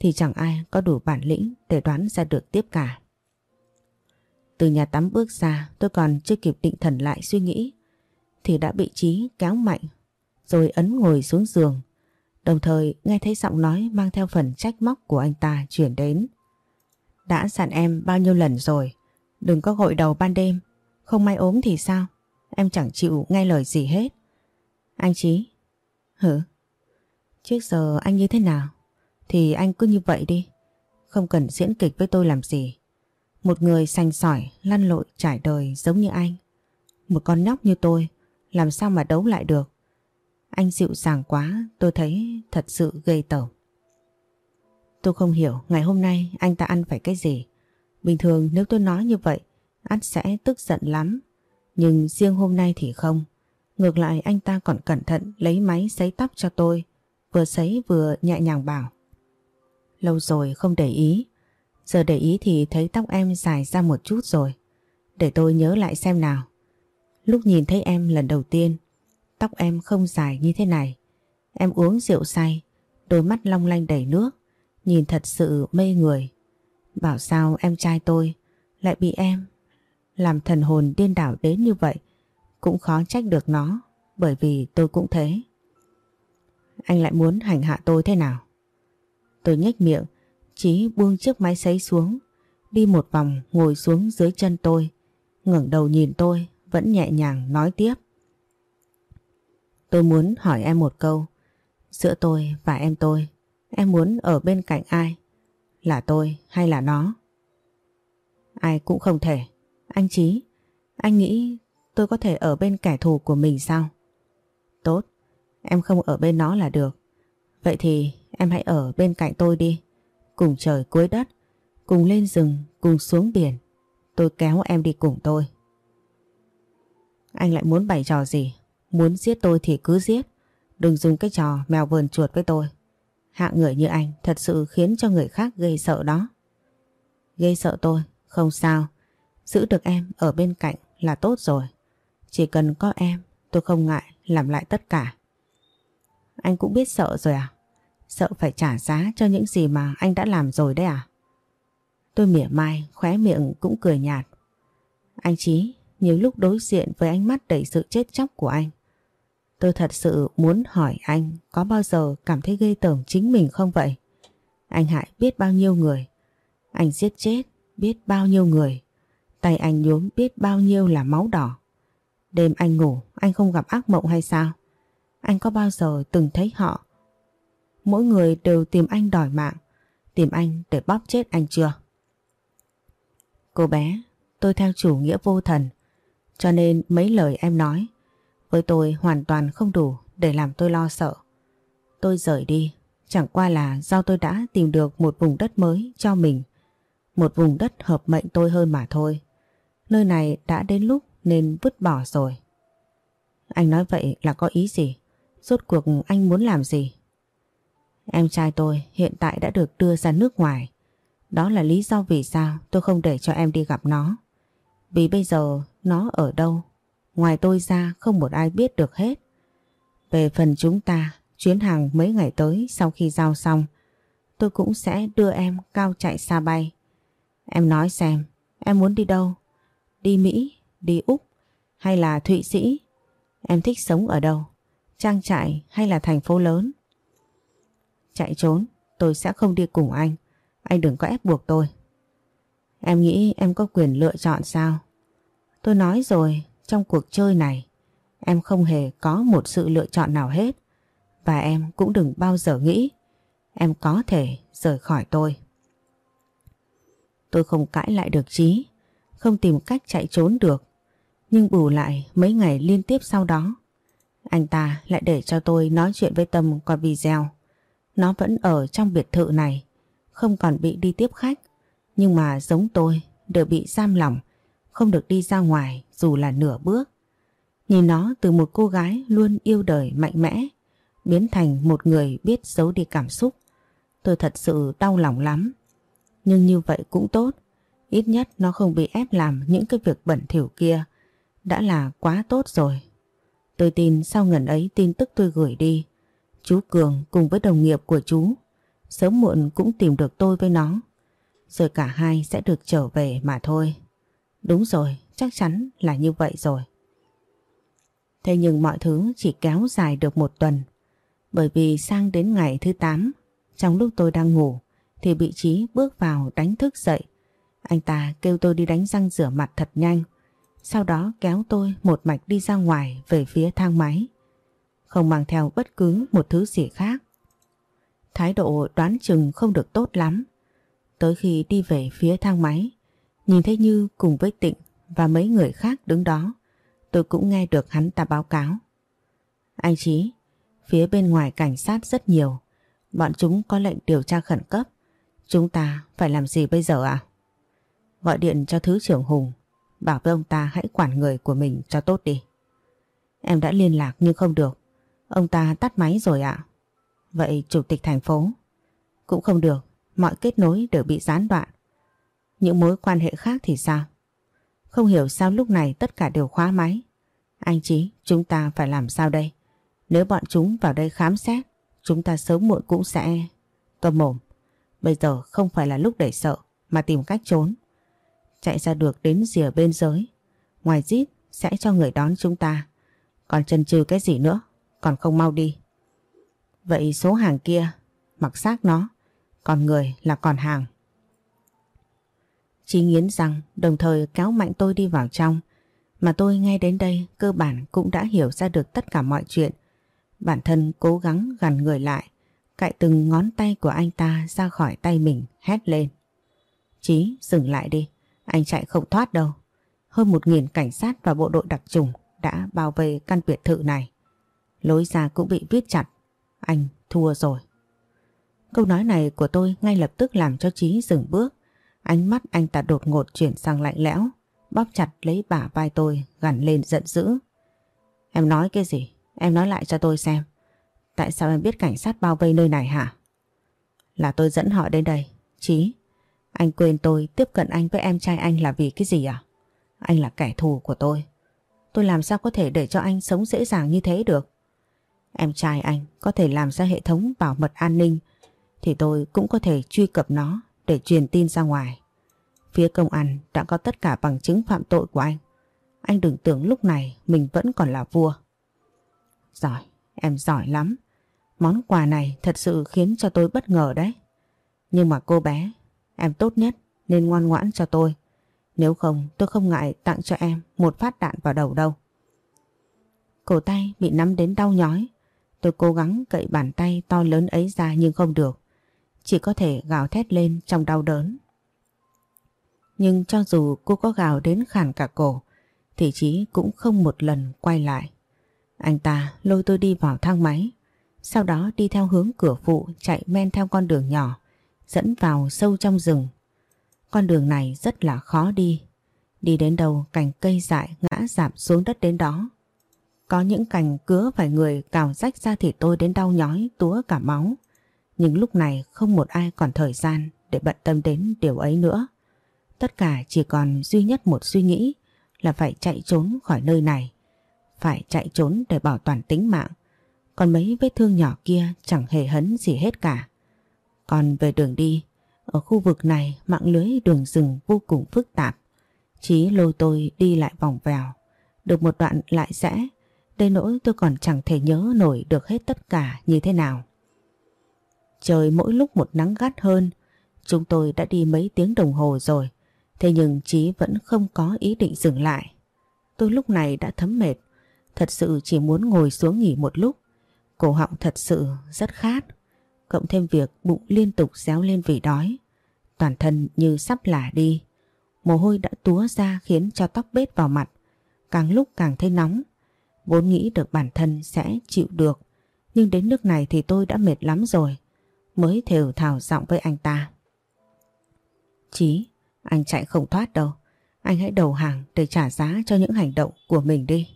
thì chẳng ai có đủ bản lĩnh để đoán ra được tiếp cả. Từ nhà tắm bước ra, tôi còn chưa kịp định thần lại suy nghĩ, thì đã bị Trí kéo mạnh, rồi ấn ngồi xuống giường đồng thời, nghe thấy giọng nói mang theo phần trách móc của anh ta chuyển đến. Đã dặn em bao nhiêu lần rồi đừng có gội đầu ban đêm không may ốm thì sao em chẳng chịu nghe lời gì hết. Anh chí Hử? Trước giờ anh như thế nào? Thì anh cứ như vậy đi. Không cần diễn kịch với tôi làm gì. Một người sành sỏi, lăn lội trải đời giống như anh. Một con nhóc như tôi, làm sao mà đấu lại được. Anh dịu dàng quá, tôi thấy thật sự gây tởm. Tôi không hiểu ngày hôm nay anh ta ăn phải cái gì. Bình thường nếu tôi nói như vậy, ắt sẽ tức giận lắm. Nhưng riêng hôm nay thì không. Ngược lại anh ta còn cẩn thận lấy máy sấy tóc cho tôi. Vừa sấy vừa nhẹ nhàng bảo. Lâu rồi không để ý. Giờ để ý thì thấy tóc em dài ra một chút rồi. Để tôi nhớ lại xem nào. Lúc nhìn thấy em lần đầu tiên, tóc em không dài như thế này. Em uống rượu say, đôi mắt long lanh đầy nước, nhìn thật sự mê người. Bảo sao em trai tôi lại bị em làm thần hồn điên đảo đến như vậy, cũng khó trách được nó, bởi vì tôi cũng thế. Anh lại muốn hành hạ tôi thế nào? Tôi nhếch miệng, Chí buông chiếc máy sấy xuống, đi một vòng ngồi xuống dưới chân tôi, ngẩng đầu nhìn tôi, vẫn nhẹ nhàng nói tiếp. Tôi muốn hỏi em một câu, giữa tôi và em tôi, em muốn ở bên cạnh ai? Là tôi hay là nó? Ai cũng không thể. Anh Chí, anh nghĩ tôi có thể ở bên kẻ thù của mình sao? Tốt, em không ở bên nó là được. Vậy thì em hãy ở bên cạnh tôi đi. Cùng trời cuối đất, cùng lên rừng, cùng xuống biển. Tôi kéo em đi cùng tôi. Anh lại muốn bày trò gì? Muốn giết tôi thì cứ giết. Đừng dùng cái trò mèo vườn chuột với tôi. Hạng người như anh thật sự khiến cho người khác gây sợ đó. Gây sợ tôi? Không sao. Giữ được em ở bên cạnh là tốt rồi. Chỉ cần có em tôi không ngại làm lại tất cả. Anh cũng biết sợ rồi à? Sợ phải trả giá cho những gì mà anh đã làm rồi đấy à? Tôi mỉa mai, khóe miệng cũng cười nhạt. Anh Chí, nhiều lúc đối diện với ánh mắt đầy sự chết chóc của anh. Tôi thật sự muốn hỏi anh có bao giờ cảm thấy ghê tởm chính mình không vậy? Anh hại biết bao nhiêu người. Anh giết chết biết bao nhiêu người. Tay anh nhuốm biết bao nhiêu là máu đỏ. Đêm anh ngủ, anh không gặp ác mộng hay sao? Anh có bao giờ từng thấy họ? Mỗi người đều tìm anh đòi mạng, tìm anh để bóp chết anh chưa? Cô bé, tôi theo chủ nghĩa vô thần, cho nên mấy lời em nói với tôi hoàn toàn không đủ để làm tôi lo sợ. Tôi rời đi, chẳng qua là do tôi đã tìm được một vùng đất mới cho mình. Một vùng đất hợp mệnh tôi hơn mà thôi. Nơi này đã đến lúc nên vứt bỏ rồi. Anh nói vậy là có ý gì? Rốt cuộc anh muốn làm gì? Em trai tôi hiện tại đã được đưa ra nước ngoài. Đó là lý do vì sao tôi không để cho em đi gặp nó. Vì bây giờ nó ở đâu? Ngoài tôi ra không một ai biết được hết. Về phần chúng ta, chuyến hàng mấy ngày tới sau khi giao xong, tôi cũng sẽ đưa em cao chạy xa bay. Em nói xem, em muốn đi đâu? Đi Mỹ, đi Úc hay là Thụy Sĩ? Em thích sống ở đâu? Trang trại hay là thành phố lớn? Chạy trốn, tôi sẽ không đi cùng anh. Anh đừng có ép buộc tôi. Em nghĩ em có quyền lựa chọn sao? Tôi nói rồi, trong cuộc chơi này, em không hề có một sự lựa chọn nào hết. Và em cũng đừng bao giờ nghĩ em có thể rời khỏi tôi. Tôi không cãi lại được Trí, không tìm cách chạy trốn được. Nhưng bù lại mấy ngày liên tiếp sau đó, anh ta lại để cho tôi nói chuyện với Tâm qua video. Nó vẫn ở trong biệt thự này, không còn bị đi tiếp khách, nhưng mà giống tôi đều bị giam lỏng, không được đi ra ngoài dù là nửa bước. Nhìn nó từ một cô gái luôn yêu đời mạnh mẽ, biến thành một người biết giấu đi cảm xúc. Tôi thật sự đau lòng lắm. Nhưng như vậy cũng tốt, ít nhất nó không bị ép làm những cái việc bẩn thỉu kia. Đã là quá tốt rồi. Tôi tin sau ngần ấy tin tức tôi gửi đi, chú Cường cùng với đồng nghiệp của chú sớm muộn cũng tìm được tôi với nó. Rồi cả hai sẽ được trở về mà thôi. Đúng rồi, chắc chắn là như vậy rồi. Thế nhưng mọi thứ chỉ kéo dài được một tuần. Bởi vì sang đến ngày thứ 8, trong lúc tôi đang ngủ, thì bị Trí bước vào đánh thức dậy. Anh ta kêu tôi đi đánh răng rửa mặt thật nhanh. Sau đó kéo tôi một mạch đi ra ngoài về phía thang máy. Không mang theo bất cứ một thứ gì khác. Thái độ đoán chừng không được tốt lắm. Tới khi đi về phía thang máy, Nhìn thấy Như cùng với Tịnh và mấy người khác đứng đó, tôi cũng nghe được hắn ta báo cáo. Anh Chí, phía bên ngoài cảnh sát rất nhiều, bọn chúng có lệnh điều tra khẩn cấp. Chúng ta phải làm gì bây giờ à? Gọi điện cho Thứ trưởng Hùng, bảo với ông ta hãy quản người của mình cho tốt đi. Em đã liên lạc nhưng không được. Ông ta tắt máy rồi ạ. Vậy chủ tịch thành phố? Cũng không được, mọi kết nối đều bị gián đoạn. Những mối quan hệ khác thì sao? Không hiểu sao lúc này tất cả đều khóa máy. Anh Chí, chúng ta phải làm sao đây? Nếu bọn chúng vào đây khám xét, chúng ta sớm muộn cũng sẽ... Cầm mồm, bây giờ không phải là lúc để sợ, mà tìm cách trốn. Chạy ra được đến rìa bên giới. Ngoài rít sẽ cho người đón chúng ta. Còn chân trừ cái gì nữa, còn không mau đi. Vậy số hàng kia, mặc xác nó, còn người là còn hàng. Chí nghiến rằng đồng thời kéo mạnh tôi đi vào trong. Mà tôi ngay đến đây cơ bản cũng đã hiểu ra được tất cả mọi chuyện. Bản thân cố gắng gần người lại, cạy từng ngón tay của anh ta ra khỏi tay mình hét lên. Chí dừng lại đi, anh chạy không thoát đâu. Hơn một nghìn cảnh sát và bộ đội đặc trùng đã bao vây căn biệt thự này. Lối ra cũng bị viết chặt. Anh thua rồi. Câu nói này của tôi ngay lập tức làm cho Chí dừng bước. Ánh mắt anh ta đột ngột chuyển sang lạnh lẽo, bóp chặt lấy bả vai tôi, gằn lên giận dữ. Em nói cái gì? Em nói lại cho tôi xem. Tại sao em biết cảnh sát bao vây nơi này hả? Là tôi dẫn họ đến đây. Chí, anh quên tôi tiếp cận anh với em trai anh là vì cái gì à? Anh là kẻ thù của tôi. Tôi làm sao có thể để cho anh sống dễ dàng như thế được? Em trai anh có thể làm ra hệ thống bảo mật an ninh thì tôi cũng có thể truy cập nó để truyền tin ra ngoài. Phía công an đã có tất cả bằng chứng phạm tội của anh. Anh đừng tưởng lúc này mình vẫn còn là vua. Giỏi, em giỏi lắm. Món quà này thật sự khiến cho tôi bất ngờ đấy. Nhưng mà cô bé, em tốt nhất, nên ngoan ngoãn cho tôi. Nếu không, tôi không ngại tặng cho em một phát đạn vào đầu đâu. Cổ tay bị nắm đến đau nhói. Tôi cố gắng cậy bàn tay to lớn ấy ra nhưng không được. Chỉ có thể gào thét lên trong đau đớn. Nhưng cho dù cô có gào đến khàn cả cổ, thì Chí cũng không một lần quay lại. Anh ta lôi tôi đi vào thang máy, sau đó đi theo hướng cửa phụ chạy men theo con đường nhỏ dẫn vào sâu trong rừng. Con đường này rất là khó đi. Đi đến đâu, cành cây dại ngã giảm xuống đất đến đó. Có những cành cứa phải người cào rách ra thì tôi đến đau nhói, túa cả máu. Nhưng lúc này không một ai còn thời gian để bận tâm đến điều ấy nữa. Tất cả chỉ còn duy nhất một suy nghĩ, là phải chạy trốn khỏi nơi này. Phải chạy trốn để bảo toàn tính mạng. Còn mấy vết thương nhỏ kia chẳng hề hấn gì hết cả. Còn về đường đi, ở khu vực này mạng lưới đường rừng vô cùng phức tạp. Chí lôi tôi đi lại vòng vèo. Được một đoạn lại rẽ. Đây nỗi tôi còn chẳng thể nhớ nổi được hết tất cả như thế nào. Trời mỗi lúc một nắng gắt hơn. Chúng tôi đã đi mấy tiếng đồng hồ rồi. Thế nhưng Chí vẫn không có ý định dừng lại. Tôi lúc này đã thấm mệt. Thật sự chỉ muốn ngồi xuống nghỉ một lúc. Cổ họng thật sự rất khát. Cộng thêm việc bụng liên tục réo lên vì đói. Toàn thân như sắp lả đi. Mồ hôi đã túa ra khiến cho tóc bết vào mặt. Càng lúc càng thấy nóng. Vốn nghĩ được bản thân sẽ chịu được. Nhưng đến nước này thì tôi đã mệt lắm rồi. Mới thều thào giọng với anh ta. Chí, anh chạy không thoát đâu. Anh hãy đầu hàng để trả giá cho những hành động của mình đi.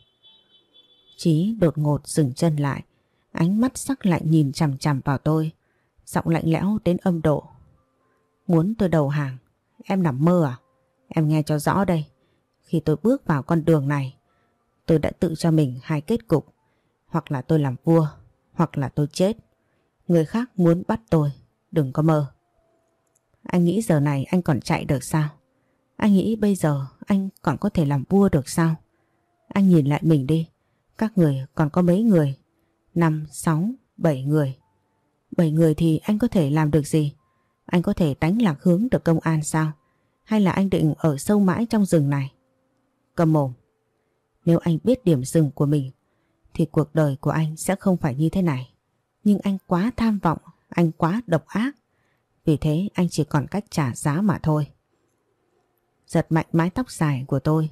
Chí đột ngột dừng chân lại. Ánh mắt sắc lạnh nhìn chằm chằm vào tôi. Giọng lạnh lẽo đến âm độ. Muốn tôi đầu hàng, em nằm mơ à? Em nghe cho rõ đây. Khi tôi bước vào con đường này, tôi đã tự cho mình hai kết cục. Hoặc là tôi làm vua, hoặc là tôi chết. Người khác muốn bắt tôi, đừng có mơ. Anh nghĩ giờ này anh còn chạy được sao? Anh nghĩ bây giờ anh còn có thể làm vua được sao? Anh nhìn lại mình đi. Các người còn có mấy người? Năm, sáu, bảy người. Bảy người thì anh có thể làm được gì? Anh có thể đánh lạc hướng được công an sao? Hay là anh định ở sâu mãi trong rừng này? Cầm mồm. Nếu anh biết điểm dừng của mình thì cuộc đời của anh sẽ không phải như thế này. Nhưng anh quá tham vọng, anh quá độc ác. Vì thế anh chỉ còn cách trả giá mà thôi. giật mạnh mái tóc dài của tôi.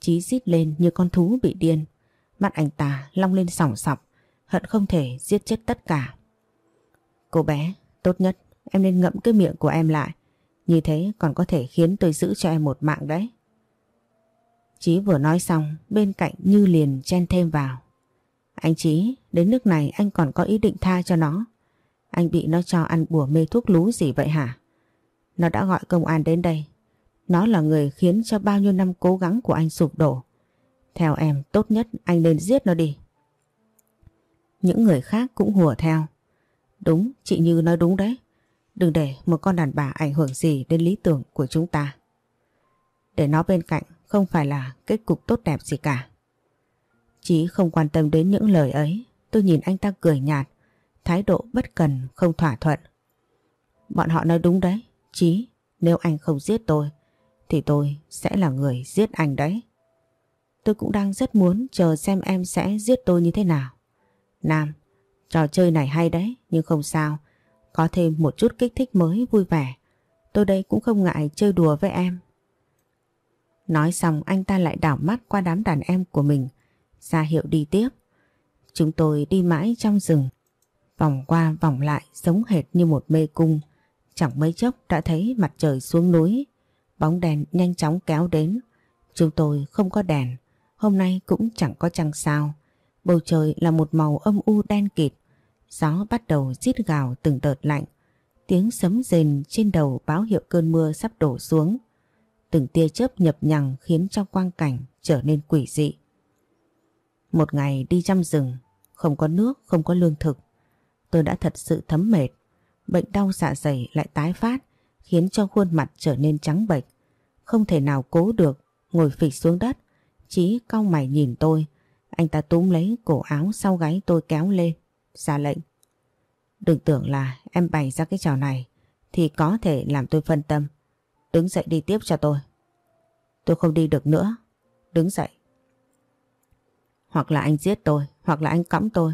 Chí rít lên như con thú bị điên. Mắt anh ta long lên sòng sọc, hận không thể giết chết tất cả. Cô bé, tốt nhất em nên ngậm cái miệng của em lại. Như thế còn có thể khiến tôi giữ cho em một mạng đấy. Chí vừa nói xong, bên cạnh Như liền chen thêm vào. Anh Chí, đến nước này anh còn có ý định tha cho nó. Anh bị nó cho ăn bùa mê thuốc lú gì vậy hả? Nó đã gọi công an đến đây. Nó là người khiến cho bao nhiêu năm cố gắng của anh sụp đổ. Theo em, tốt nhất anh nên giết nó đi. Những người khác cũng hùa theo. Đúng, chị Như nói đúng đấy. Đừng để một con đàn bà ảnh hưởng gì đến lý tưởng của chúng ta. Để nó bên cạnh không phải là kết cục tốt đẹp gì cả. Chí không quan tâm đến những lời ấy. Tôi nhìn anh ta cười nhạt, thái độ bất cần, không thỏa thuận. Bọn họ nói đúng đấy. Chí, nếu anh không giết tôi, thì tôi sẽ là người giết anh đấy. Tôi cũng đang rất muốn chờ xem em sẽ giết tôi như thế nào. Nam, trò chơi này hay đấy, nhưng không sao. Có thêm một chút kích thích mới vui vẻ. Tôi đây cũng không ngại chơi đùa với em. Nói xong anh ta lại đảo mắt qua đám đàn em của mình, ra hiệu đi tiếp. Chúng tôi đi mãi trong rừng, vòng qua vòng lại giống hệt như một mê cung. Chẳng mấy chốc đã thấy mặt trời xuống núi, bóng đèn nhanh chóng kéo đến. Chúng tôi không có đèn, hôm nay cũng chẳng có trăng sao. Bầu trời là một màu âm u đen kịt, gió bắt đầu rít gào từng đợt lạnh. Tiếng sấm rền trên đầu báo hiệu cơn mưa sắp đổ xuống. Từng tia chớp nhập nhằng khiến cho quang cảnh trở nên quỷ dị. Một ngày đi chăm rừng, không có nước, không có lương thực. Tôi đã thật sự thấm mệt. Bệnh đau dạ dày lại tái phát, khiến cho khuôn mặt trở nên trắng bệch. Không thể nào cố được, ngồi phịch xuống đất. Chí cau mày nhìn tôi, anh ta túm lấy cổ áo sau gáy tôi kéo lên, ra lệnh. Đừng tưởng là em bày ra cái trò này thì có thể làm tôi phân tâm. Đứng dậy đi tiếp cho tôi. Tôi không đi được nữa. Đứng dậy. Hoặc là anh giết tôi, hoặc là anh cõng tôi,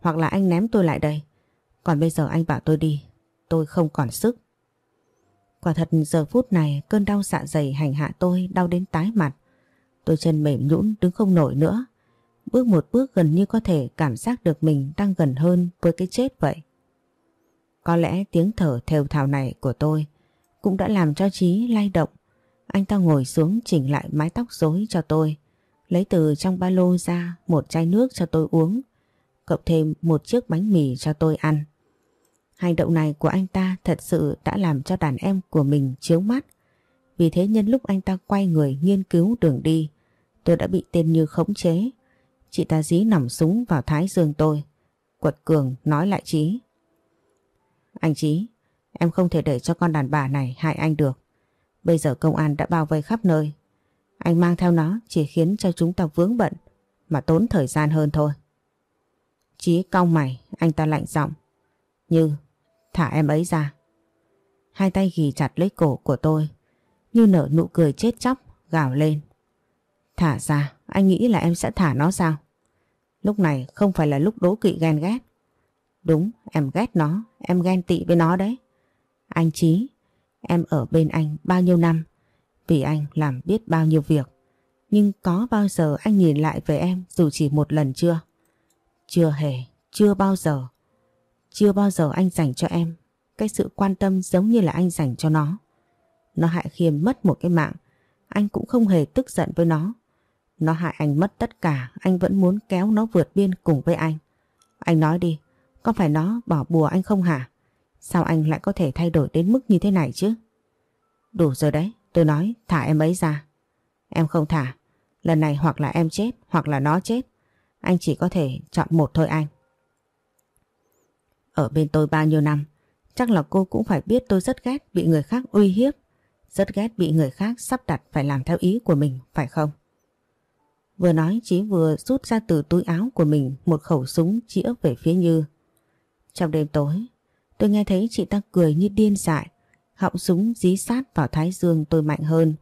hoặc là anh ném tôi lại đây. Còn bây giờ anh bảo tôi đi, tôi không còn sức. Quả thật giờ phút này cơn đau dạ dày hành hạ tôi đau đến tái mặt. Tôi chân mềm nhũn đứng không nổi nữa. Bước một bước gần như có thể cảm giác được mình đang gần hơn với cái chết vậy. Có lẽ tiếng thở thều thào này của tôi cũng đã làm cho Trí lay động. Anh ta ngồi xuống chỉnh lại mái tóc rối cho tôi, lấy từ trong ba lô ra một chai nước cho tôi uống, cộng thêm một chiếc bánh mì cho tôi ăn. Hành động này của anh ta thật sự đã làm cho đàn em của mình chiếu mắt. Vì thế nhân lúc anh ta quay người nghiên cứu đường đi, tôi đã bị tên Như khống chế. Chị ta dí nằm súng vào thái dương tôi. Quật cường nói lại Trí. Anh Trí, em không thể để cho con đàn bà này hại anh được. Bây giờ công an đã bao vây khắp nơi. Anh mang theo nó chỉ khiến cho chúng ta vướng bận mà tốn thời gian hơn thôi. Chí cau mày, anh ta lạnh giọng. Như, thả em ấy ra. Hai tay ghi chặt lấy cổ của tôi, như nở nụ cười chết chóc, gào lên. Thả ra, anh nghĩ là em sẽ thả nó sao? Lúc này không phải là lúc đố kỵ ghen ghét. Đúng, em ghét nó, em ghen tị với nó đấy. Anh Chí, em ở bên anh bao nhiêu năm, vì anh làm biết bao nhiêu việc. Nhưng có bao giờ anh nhìn lại về em dù chỉ một lần chưa? Chưa hề, chưa bao giờ. Chưa bao giờ anh dành cho em cái sự quan tâm giống như là anh dành cho nó. Nó hại Khiêm mất một cái mạng, anh cũng không hề tức giận với nó. Nó hại anh mất tất cả, anh vẫn muốn kéo nó vượt biên cùng với anh. Anh nói đi, có phải nó bỏ bùa anh không hả? Sao anh lại có thể thay đổi đến mức như thế này chứ? Đủ rồi đấy, tôi nói thả em ấy ra. Em không thả, lần này hoặc là em chết hoặc là nó chết. Anh chỉ có thể chọn một thôi anh. Ở bên tôi bao nhiêu năm, chắc là cô cũng phải biết tôi rất ghét bị người khác uy hiếp. Rất ghét bị người khác sắp đặt phải làm theo ý của mình, phải không? Vừa nói Chí vừa rút ra từ túi áo của mình một khẩu súng chĩa về phía Như. Trong đêm tối, tôi nghe thấy chị ta cười như điên dại, họng súng dí sát vào thái dương tôi mạnh hơn.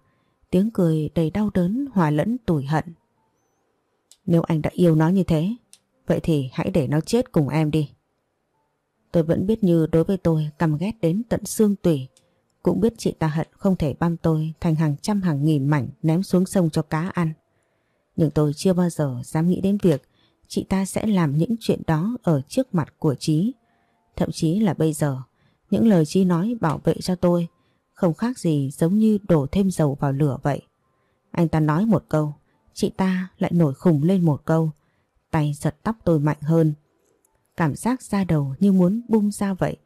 Tiếng cười đầy đau đớn hòa lẫn tủi hận. Nếu anh đã yêu nó như thế, vậy thì hãy để nó chết cùng em đi. Tôi vẫn biết như đối với tôi căm ghét đến tận xương tủy, Cũng biết chị ta hận không thể băm tôi thành hàng trăm hàng nghìn mảnh ném xuống sông cho cá ăn. Nhưng tôi chưa bao giờ dám nghĩ đến việc chị ta sẽ làm những chuyện đó ở trước mặt của Trí. Thậm chí là bây giờ, những lời Trí nói bảo vệ cho tôi không khác gì giống như đổ thêm dầu vào lửa vậy. Anh ta nói một câu, chị ta lại nổi khùng lên một câu. Tay giật tóc tôi mạnh hơn. Cảm giác ra đầu như muốn bung ra vậy.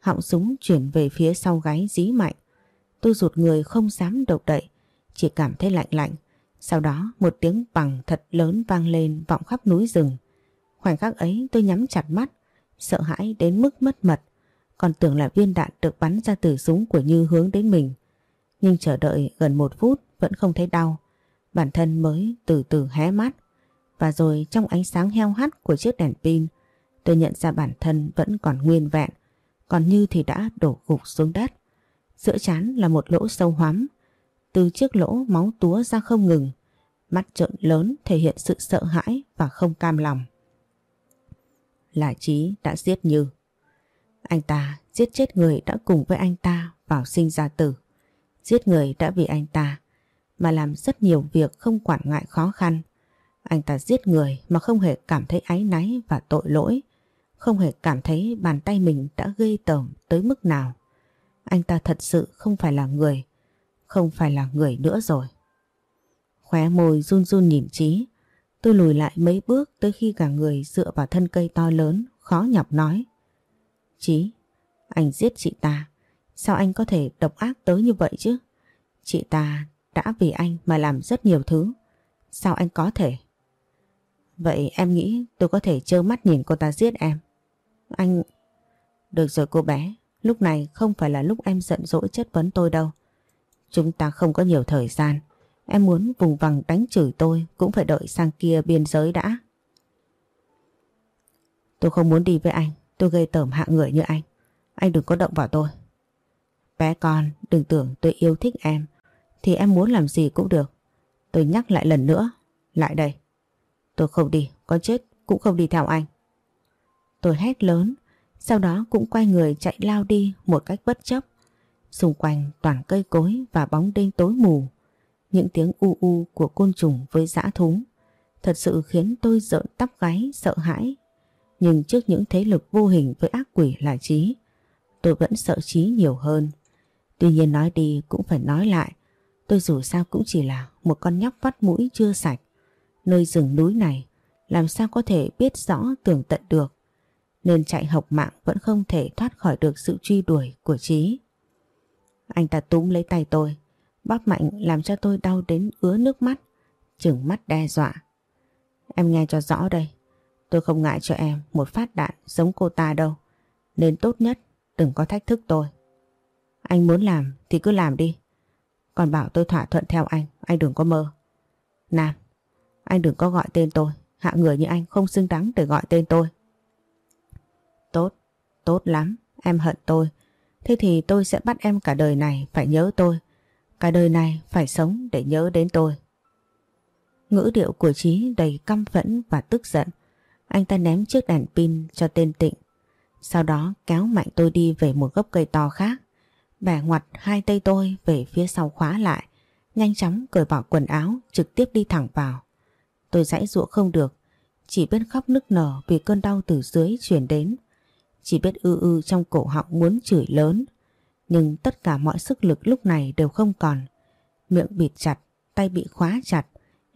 Họng súng chuyển về phía sau gáy dí mạnh. Tôi rụt người không dám động đậy, chỉ cảm thấy lạnh lạnh. Sau đó một tiếng bằng thật lớn vang lên vọng khắp núi rừng. Khoảnh khắc ấy tôi nhắm chặt mắt, sợ hãi đến mức mất mật. Còn tưởng là viên đạn được bắn ra từ súng của Như hướng đến mình. Nhưng chờ đợi gần một phút vẫn không thấy đau. Bản thân mới từ từ hé mắt. Và rồi trong ánh sáng heo hắt của chiếc đèn pin, tôi nhận ra bản thân vẫn còn nguyên vẹn. Còn Như thì đã đổ gục xuống đất. Giữa chán là một lỗ sâu hoắm. Từ chiếc lỗ máu túa ra không ngừng. Mắt trợn lớn thể hiện sự sợ hãi và không cam lòng. Là Chí đã giết Như. Anh ta giết chết người đã cùng với anh ta vào sinh ra tử. Giết người đã vì anh ta mà làm rất nhiều việc không quản ngại khó khăn. Anh ta giết người mà không hề cảm thấy áy náy và tội lỗi. Không hề cảm thấy bàn tay mình đã gây tởm tới mức nào. Anh ta thật sự không phải là người. Không phải là người nữa rồi. Khóe môi run run nhìn Trí. Tôi lùi lại mấy bước tới khi cả người dựa vào thân cây to lớn, khó nhọc nói. trí, anh giết chị ta. Sao anh có thể độc ác tới như vậy chứ? Chị ta đã vì anh mà làm rất nhiều thứ. Sao anh có thể? Vậy em nghĩ tôi có thể trơ mắt nhìn cô ta giết em. Anh... Được rồi cô bé, lúc này không phải là lúc em giận dỗi chất vấn tôi đâu. Chúng ta không có nhiều thời gian. Em muốn vùng vằng đánh chửi tôi cũng phải đợi sang kia biên giới đã. Tôi không muốn đi với anh. Tôi gây tởm hạng người như anh. Anh đừng có động vào tôi. Bé con, đừng tưởng tôi yêu thích em. Thì em muốn làm gì cũng được. Tôi nhắc lại lần nữa. Lại đây. Tôi không đi, có chết cũng không đi theo anh. Tôi hét lớn, sau đó cũng quay người chạy lao đi một cách bất chấp. Xung quanh toàn cây cối và bóng đêm tối mù. Những tiếng u u của côn trùng với dã thú thật sự khiến tôi rợn tóc gáy sợ hãi nhưng trước những thế lực vô hình với ác quỷ là trí, tôi vẫn sợ trí nhiều hơn. Tuy nhiên nói đi cũng phải nói lại, tôi dù sao cũng chỉ là một con nhóc vắt mũi chưa sạch. Nơi rừng núi này làm sao có thể biết rõ tường tận được, nên chạy học mạng vẫn không thể thoát khỏi được sự truy đuổi của trí. Anh ta túm lấy tay tôi, bóp mạnh làm cho tôi đau đến ứa nước mắt, chừng mắt đe dọa. Em nghe cho rõ đây, Tôi không ngại cho em một phát đạn giống cô ta đâu. Nên tốt nhất đừng có thách thức tôi. Anh muốn làm thì cứ làm đi. Còn bảo tôi thỏa thuận theo anh, anh đừng có mơ. Nam, anh đừng có gọi tên tôi. Hạ người như anh không xứng đáng để gọi tên tôi. Tốt, tốt lắm, em hận tôi. Thế thì tôi sẽ bắt em cả đời này phải nhớ tôi. Cả đời này phải sống để nhớ đến tôi. Ngữ điệu của Trí đầy căm phẫn và tức giận. Anh ta ném chiếc đèn pin cho tên Tịnh. Sau đó kéo mạnh tôi đi về một gốc cây to khác. Bẻ ngoặt hai tay tôi về phía sau khóa lại. Nhanh chóng cởi bỏ quần áo, trực tiếp đi thẳng vào. Tôi dãy ruộng không được. Chỉ biết khóc nức nở vì cơn đau từ dưới chuyển đến. Chỉ biết ư ư trong cổ họng muốn chửi lớn. Nhưng tất cả mọi sức lực lúc này đều không còn. Miệng bịt chặt, tay bị khóa chặt,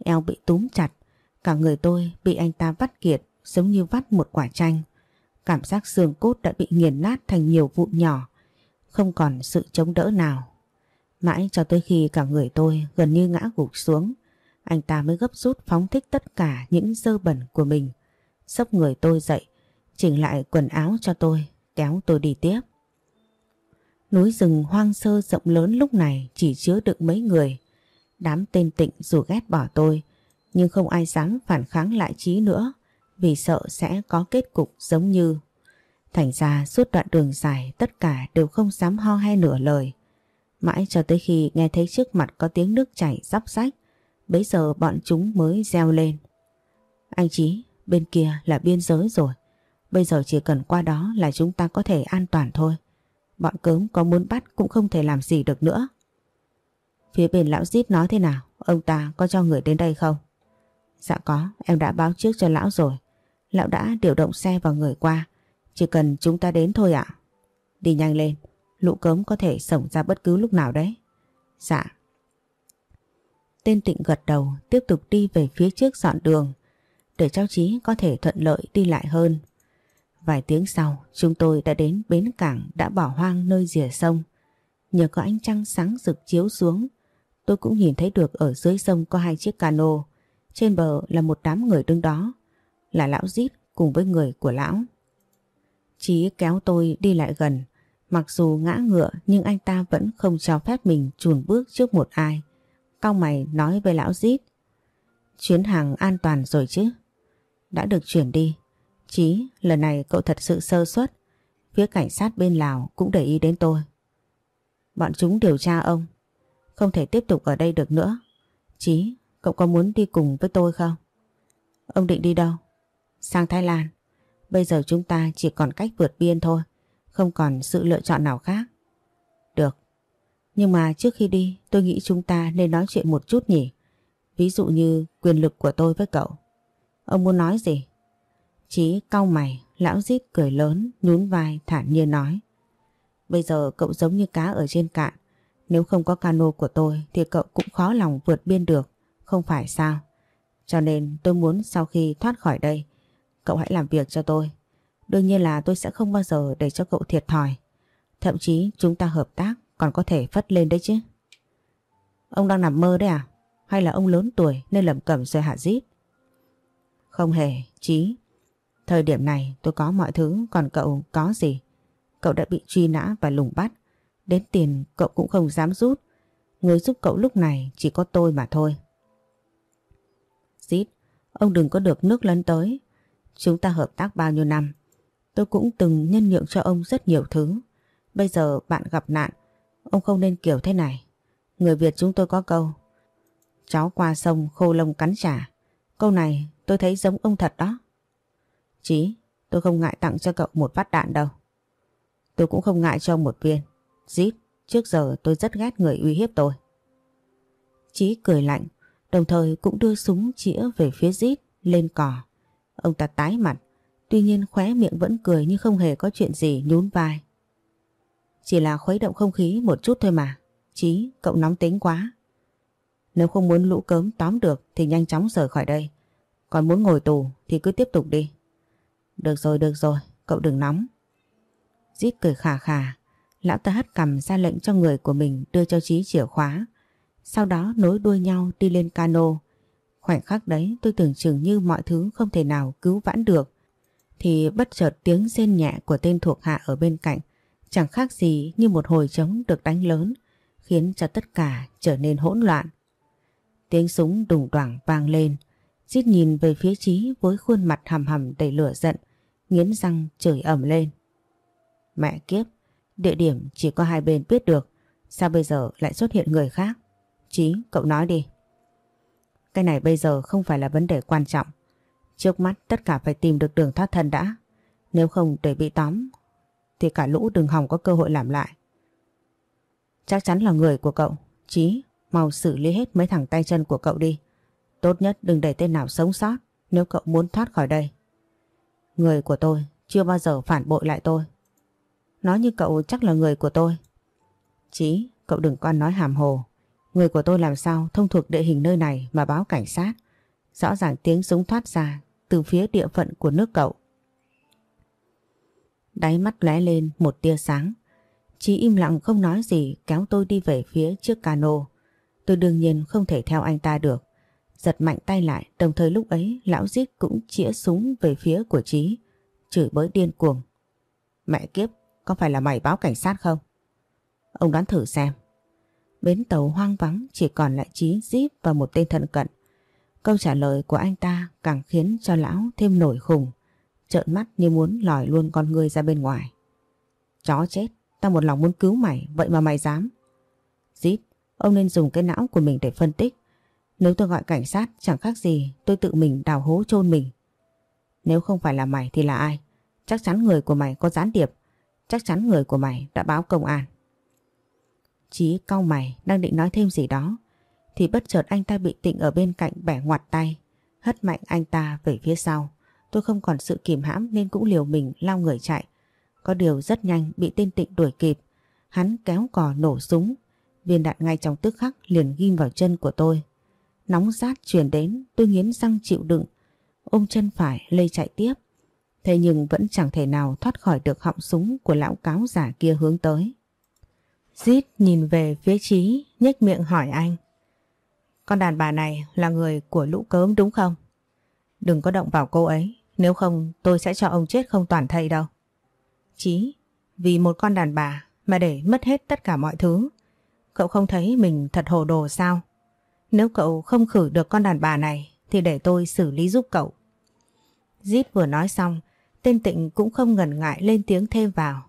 eo bị túm chặt. Cả người tôi bị anh ta vắt kiệt giống như vắt một quả chanh. Cảm giác xương cốt đã bị nghiền nát thành nhiều vụn nhỏ, không còn sự chống đỡ nào. Mãi cho tới khi cả người tôi gần như ngã gục xuống, anh ta mới gấp rút phóng thích tất cả những dơ bẩn của mình. Sốc người tôi dậy, chỉnh lại quần áo cho tôi, kéo tôi đi tiếp. Núi rừng hoang sơ rộng lớn lúc này chỉ chứa được mấy người. Đám tên tịnh dù ghét bỏ tôi, nhưng không ai dám phản kháng lại trí nữa vì sợ sẽ có kết cục giống như. Thành ra suốt đoạn đường dài tất cả đều không dám ho hay nửa lời. Mãi cho tới khi nghe thấy trước mặt có tiếng nước chảy róc rách, bấy giờ bọn chúng mới reo lên. Anh Chí, bên kia là biên giới rồi. Bây giờ chỉ cần qua đó là chúng ta có thể an toàn thôi. Bọn cớm có muốn bắt cũng không thể làm gì được nữa. Phía bên lão Dít nói thế nào? Ông ta có cho người đến đây không? Dạ có, em đã báo trước cho lão rồi. Lão đã điều động xe và người qua. Chỉ cần chúng ta đến thôi ạ. Đi nhanh lên, lũ cớm có thể sổng ra bất cứ lúc nào đấy. Dạ. Tên tịnh gật đầu tiếp tục đi về phía trước dọn đường để cháu Chí có thể thuận lợi đi lại hơn. Vài tiếng sau, chúng tôi đã đến bến cảng đã bỏ hoang nơi rìa sông. Nhờ có ánh trăng sáng rực chiếu xuống, tôi cũng nhìn thấy được ở dưới sông có hai chiếc cano. Trên bờ là một đám người đứng đó, là lão Dít cùng với người của lão. Chí kéo tôi đi lại gần, Mặc dù ngã ngựa nhưng anh ta vẫn không cho phép mình chùn bước trước một ai. Cao mày nói với lão Dít. Chuyến hàng an toàn rồi chứ? Đã được chuyển đi. Chí, lần này cậu thật sự sơ suất. Phía cảnh sát bên Lào cũng để ý đến tôi. Bọn chúng điều tra ông. Không thể tiếp tục ở đây được nữa. Chí, cậu có muốn đi cùng với tôi không? Ông định đi đâu? Sang Thái Lan. Bây giờ chúng ta chỉ còn cách vượt biên thôi. Không còn sự lựa chọn nào khác. Được. Nhưng mà trước khi đi tôi nghĩ chúng ta nên nói chuyện một chút nhỉ. Ví dụ như quyền lực của tôi với cậu. Ông muốn nói gì? Chí cau mày, lão rít cười lớn, nhún vai thản nhiên nói. Bây giờ cậu giống như cá ở trên cạn. Nếu không có cano của tôi thì cậu cũng khó lòng vượt biên được, không phải sao? Cho nên tôi muốn sau khi thoát khỏi đây, cậu hãy làm việc cho tôi. Đương nhiên là tôi sẽ không bao giờ để cho cậu thiệt thòi. Thậm chí chúng ta hợp tác còn có thể phất lên đấy chứ. Ông đang nằm mơ đấy à? Hay là ông lớn tuổi nên lầm cẩm rồi hạ dít? Không hề, Chí. Thời điểm này tôi có mọi thứ còn cậu có gì? Cậu đã bị truy nã và lùng bắt. Đến tiền cậu cũng không dám rút. Người giúp cậu lúc này chỉ có tôi mà thôi. Dít, ông đừng có được nước lấn tới. Chúng ta hợp tác bao nhiêu năm. Tôi cũng từng nhân nhượng cho ông rất nhiều thứ. Bây giờ bạn gặp nạn, ông không nên kiểu thế này. Người Việt chúng tôi có câu. Cháu qua sông khô lông cắn trả. Câu này tôi thấy giống ông thật đó. Chí, tôi không ngại tặng cho cậu một phát đạn đâu. Tôi cũng không ngại cho một viên. Dít, trước giờ tôi rất ghét người uy hiếp tôi. Chí cười lạnh, đồng thời cũng đưa súng chĩa về phía Dít lên cỏ. Ông ta tái mặt, Tuy nhiên khóe miệng vẫn cười như không hề có chuyện gì nhún vai. Chỉ là khuấy động không khí một chút thôi mà. Chí, cậu nóng tính quá. Nếu không muốn lũ cớm tóm được thì nhanh chóng rời khỏi đây. Còn muốn ngồi tù thì cứ tiếp tục đi. Được rồi, được rồi, cậu đừng nóng. Dít cười khà khà. Lão ta hất cầm ra lệnh cho người của mình đưa cho Chí chìa khóa. Sau đó nối đuôi nhau đi lên cano. Khoảnh khắc đấy tôi tưởng chừng như mọi thứ không thể nào cứu vãn được thì bất chợt tiếng rên nhẹ của tên thuộc hạ ở bên cạnh chẳng khác gì như một hồi trống được đánh lớn khiến cho tất cả trở nên hỗn loạn. Tiếng súng đùng đoảng vang lên Dít nhìn về phía Trí với khuôn mặt hầm hầm đầy lửa giận nghiến răng chửi ẩm lên. Mẹ kiếp, địa điểm chỉ có hai bên biết được sao bây giờ lại xuất hiện người khác? Chí, cậu nói đi. Cái này bây giờ không phải là vấn đề quan trọng Trước mắt tất cả phải tìm được đường thoát thân đã. Nếu không để bị tóm thì cả lũ đừng hòng có cơ hội làm lại. Chắc chắn là người của cậu. Chí, mau xử lý hết mấy thằng tay chân của cậu đi. Tốt nhất đừng để tên nào sống sót nếu cậu muốn thoát khỏi đây. Người của tôi chưa bao giờ phản bội lại tôi. Nói như cậu chắc là người của tôi. Chí, cậu đừng con nói hàm hồ. Người của tôi làm sao thông thuộc địa hình nơi này mà báo cảnh sát. Rõ ràng tiếng súng thoát ra từ phía địa phận của nước cậu. Đáy mắt lóe lên một tia sáng. Chí im lặng không nói gì kéo tôi đi về phía trước cano. Tôi đương nhiên không thể theo anh ta được. Giật mạnh tay lại đồng thời lúc ấy lão giết cũng chĩa súng về phía của trí, Chửi bới điên cuồng. Mẹ kiếp, có phải là mày báo cảnh sát không? Ông đoán thử xem. Bến tàu hoang vắng chỉ còn lại trí Zip và một tên thân cận. Câu trả lời của anh ta càng khiến cho lão thêm nổi khùng, trợn mắt như muốn lòi luôn con người ra bên ngoài. Chó chết, tao một lòng muốn cứu mày, vậy mà mày dám. Dít, ông nên dùng cái não của mình để phân tích. Nếu tôi gọi cảnh sát, chẳng khác gì tôi tự mình đào hố chôn mình. Nếu không phải là mày thì là ai? Chắc chắn người của mày có gián điệp. chắc chắn người của mày đã báo công an. Chí cau mày đang định nói thêm gì đó, thì bất chợt anh ta bị tịnh ở bên cạnh bẻ ngoặt tay, hất mạnh anh ta về phía sau. Tôi không còn sự kìm hãm nên cũng liều mình lao người chạy. Có điều rất nhanh bị tên tịnh đuổi kịp. Hắn kéo cò nổ súng. Viên đạn ngay trong tức khắc liền ghim vào chân của tôi. Nóng rát truyền đến tôi nghiến răng chịu đựng. Ôm chân phải lây chạy tiếp. Thế nhưng vẫn chẳng thể nào thoát khỏi được họng súng của lão cáo giả kia hướng tới. Dít nhìn về phía trí, nhếch miệng hỏi anh. Con đàn bà này là người của lũ cớm đúng không? Đừng có động vào cô ấy, nếu không tôi sẽ cho ông chết không toàn thây đâu. Chí, vì một con đàn bà mà để mất hết tất cả mọi thứ. Cậu không thấy mình thật hồ đồ sao? Nếu cậu không khử được con đàn bà này thì để tôi xử lý giúp cậu. Dít vừa nói xong, tên tịnh cũng không ngần ngại lên tiếng thêm vào.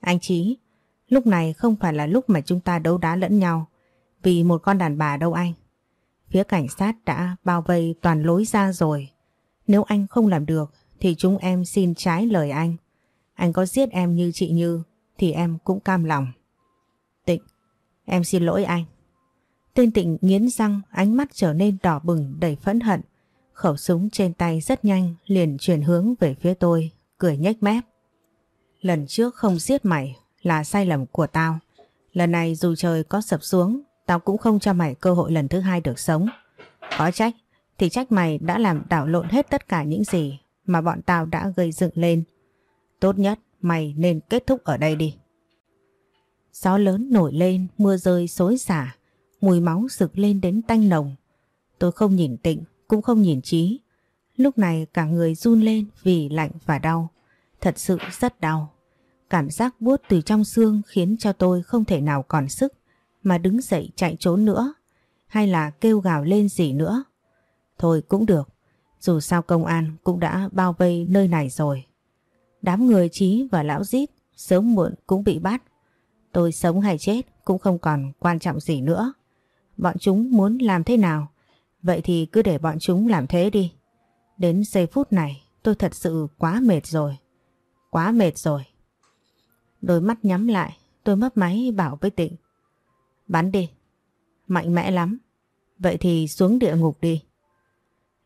Anh Chí, lúc này không phải là lúc mà chúng ta đấu đá lẫn nhau vì một con đàn bà đâu anh. Phía cảnh sát đã bao vây toàn lối ra rồi. Nếu anh không làm được thì chúng em xin trái lời anh. Anh có giết em như chị Như thì em cũng cam lòng. Tịnh, em xin lỗi anh. Tên Tịnh nghiến răng ánh mắt trở nên đỏ bừng đầy phẫn hận. Khẩu súng trên tay rất nhanh liền chuyển hướng về phía tôi, cười nhếch mép. Lần trước không giết mày là sai lầm của tao. Lần này dù trời có sập xuống Tao cũng không cho mày cơ hội lần thứ hai được sống. Có trách thì trách mày đã làm đảo lộn hết tất cả những gì mà bọn tao đã gây dựng lên. Tốt nhất mày nên kết thúc ở đây đi. Gió lớn nổi lên, mưa rơi xối xả, mùi máu sực lên đến tanh nồng. Tôi không nhìn tịnh, cũng không nhìn trí. Lúc này cả người run lên vì lạnh và đau. Thật sự rất đau. Cảm giác buốt từ trong xương khiến cho tôi không thể nào còn sức mà đứng dậy chạy trốn nữa hay là kêu gào lên gì nữa. Thôi cũng được, dù sao công an cũng đã bao vây nơi này rồi. Đám người trí và lão giết sớm muộn cũng bị bắt. Tôi sống hay chết cũng không còn quan trọng gì nữa. Bọn chúng muốn làm thế nào? Vậy thì cứ để bọn chúng làm thế đi. Đến giây phút này tôi thật sự quá mệt rồi. Quá mệt rồi. Đôi mắt nhắm lại, tôi mất máy bảo với Tịnh. Bắn đi. Mạnh mẽ lắm. Vậy thì xuống địa ngục đi.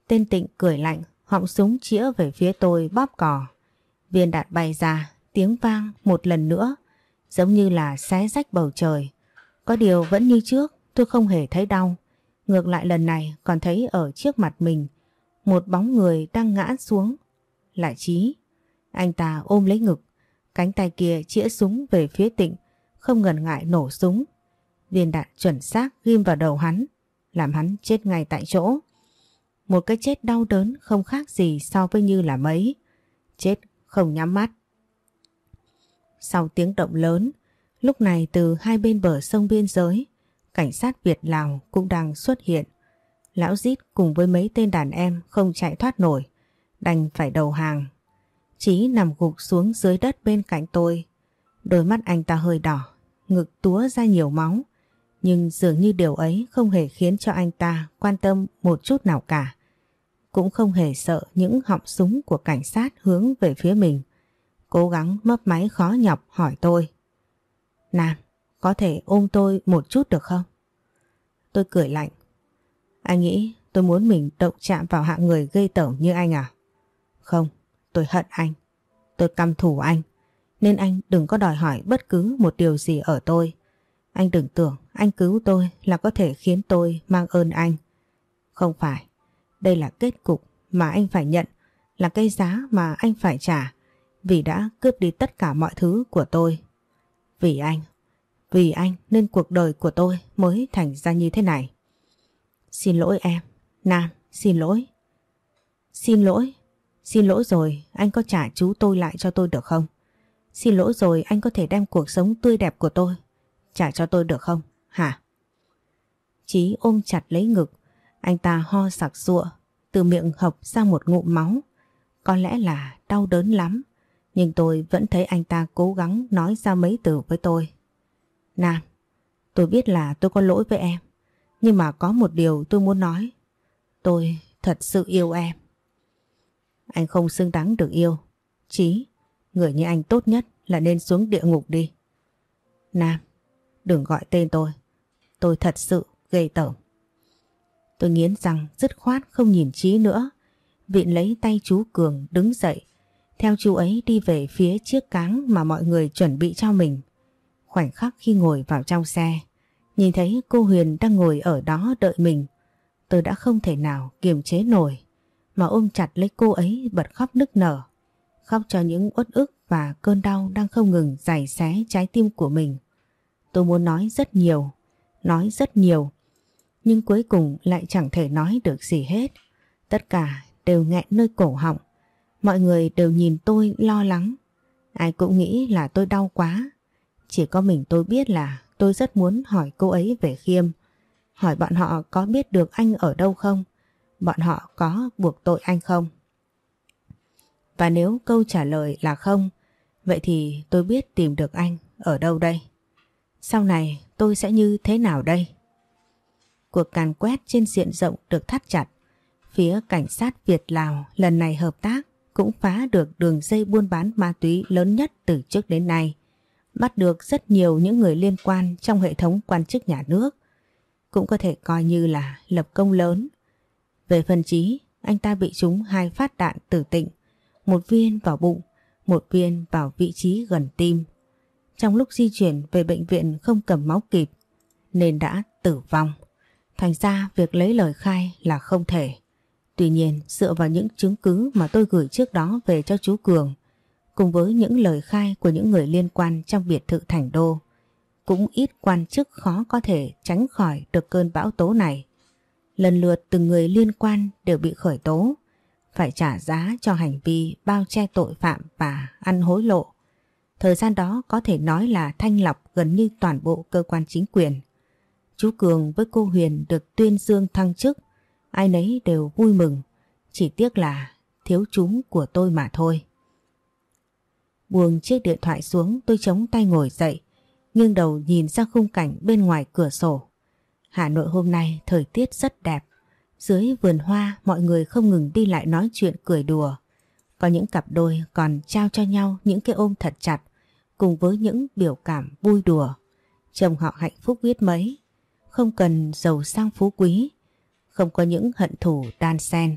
Tên tịnh cười lạnh, họng súng chĩa về phía tôi bóp cò. Viên đạn bay ra, tiếng vang một lần nữa, giống như là xé rách bầu trời. Có điều vẫn như trước, tôi không hề thấy đau. Ngược lại lần này còn thấy ở trước mặt mình, một bóng người đang ngã xuống. Lại trí. Anh ta ôm lấy ngực, cánh tay kia chĩa súng về phía tịnh, không ngần ngại nổ súng. Viên đạn chuẩn xác ghim vào đầu hắn, làm hắn chết ngay tại chỗ. Một cái chết đau đớn không khác gì so với như là mấy. Chết không nhắm mắt. Sau tiếng động lớn, lúc này từ hai bên bờ sông biên giới, cảnh sát Việt Lào cũng đang xuất hiện. Lão Dít cùng với mấy tên đàn em không chạy thoát nổi, đành phải đầu hàng. Chí nằm gục xuống dưới đất bên cạnh tôi. Đôi mắt anh ta hơi đỏ, ngực túa ra nhiều máu. Nhưng dường như điều ấy không hề khiến cho anh ta quan tâm một chút nào cả. Cũng không hề sợ những họng súng của cảnh sát hướng về phía mình. Cố gắng mấp máy khó nhọc hỏi tôi. Nam, có thể ôm tôi một chút được không? Tôi cười lạnh. Anh nghĩ tôi muốn mình động chạm vào hạng người gây tởm như anh à? Không, tôi hận anh. Tôi căm thù anh. Nên anh đừng có đòi hỏi bất cứ một điều gì ở tôi. Anh đừng tưởng anh cứu tôi là có thể khiến tôi mang ơn anh. Không phải. Đây là kết cục mà anh phải nhận, là cái giá mà anh phải trả vì đã cướp đi tất cả mọi thứ của tôi. Vì anh, vì anh nên cuộc đời của tôi mới thành ra như thế này. Xin lỗi em, Nam, xin lỗi. Xin lỗi, xin lỗi rồi, anh có trả chú tôi lại cho tôi được không? Xin lỗi rồi, anh có thể đem cuộc sống tươi đẹp của tôi trả cho tôi được không? Hả? Chí ôm chặt lấy ngực, anh ta ho sặc sụa, từ miệng hộc ra một ngụm máu. Có lẽ là đau đớn lắm, nhưng tôi vẫn thấy anh ta cố gắng nói ra mấy từ với tôi. Nam, tôi biết là tôi có lỗi với em, nhưng mà có một điều tôi muốn nói. Tôi thật sự yêu em. Anh không xứng đáng được yêu. Chí, người như anh tốt nhất là nên xuống địa ngục đi. Nam, đừng gọi tên tôi. Tôi thật sự ghê tởm. Tôi nghiến răng dứt khoát không nhìn Chí nữa. Vịn lấy tay chú Cường đứng dậy. Theo chú ấy đi về phía chiếc cáng mà mọi người chuẩn bị cho mình. Khoảnh khắc khi ngồi vào trong xe, nhìn thấy cô Huyền đang ngồi ở đó đợi mình. Tôi đã không thể nào kiềm chế nổi, mà ôm chặt lấy cô ấy bật khóc nức nở. Khóc cho những uất ức và cơn đau đang không ngừng giày xé trái tim của mình. Tôi muốn nói rất nhiều, nói rất nhiều, nhưng cuối cùng lại chẳng thể nói được gì hết. Tất cả đều nghẹn nơi cổ họng. Mọi người đều nhìn tôi lo lắng. Ai cũng nghĩ là tôi đau quá. Chỉ có mình tôi biết là tôi rất muốn hỏi cô ấy về Khiêm. Hỏi bọn họ có biết được anh ở đâu không? Bọn họ có buộc tội anh không? Và nếu câu trả lời là không, vậy thì tôi biết tìm được anh ở đâu đây? Sau này tôi sẽ như thế nào đây? Cuộc càn quét trên diện rộng được thắt chặt. Phía cảnh sát Việt Lào lần này hợp tác cũng phá được đường dây buôn bán ma túy lớn nhất từ trước đến nay. Bắt được rất nhiều những người liên quan trong hệ thống quan chức nhà nước. Cũng có thể coi như là lập công lớn. Về phần trí, anh ta bị trúng hai phát đạn tử tịnh. Một viên vào bụng, một viên vào vị trí gần tim. Trong lúc di chuyển về bệnh viện không cầm máu kịp nên đã tử vong. Thành ra việc lấy lời khai là không thể. Tuy nhiên dựa vào những chứng cứ mà tôi gửi trước đó về cho chú Cường cùng với những lời khai của những người liên quan trong biệt thự Thành Đô cũng ít quan chức khó có thể tránh khỏi được cơn bão tố này. Lần lượt từng người liên quan đều bị khởi tố, phải trả giá cho hành vi bao che tội phạm và ăn hối lộ. Thời gian đó có thể nói là thanh lọc gần như toàn bộ cơ quan chính quyền. Chú Cường với cô Huyền được tuyên dương thăng chức, ai nấy đều vui mừng, chỉ tiếc là thiếu chúng của tôi mà thôi. Buông chiếc điện thoại xuống tôi chống tay ngồi dậy, nghiêng đầu nhìn ra khung cảnh bên ngoài cửa sổ. Hà Nội hôm nay thời tiết rất đẹp, dưới vườn hoa mọi người không ngừng đi lại nói chuyện cười đùa. Có những cặp đôi còn trao cho nhau những cái ôm thật chặt cùng với những biểu cảm vui đùa. Chồng họ hạnh phúc biết mấy, không cần giàu sang phú quý, không có những hận thù đan xen.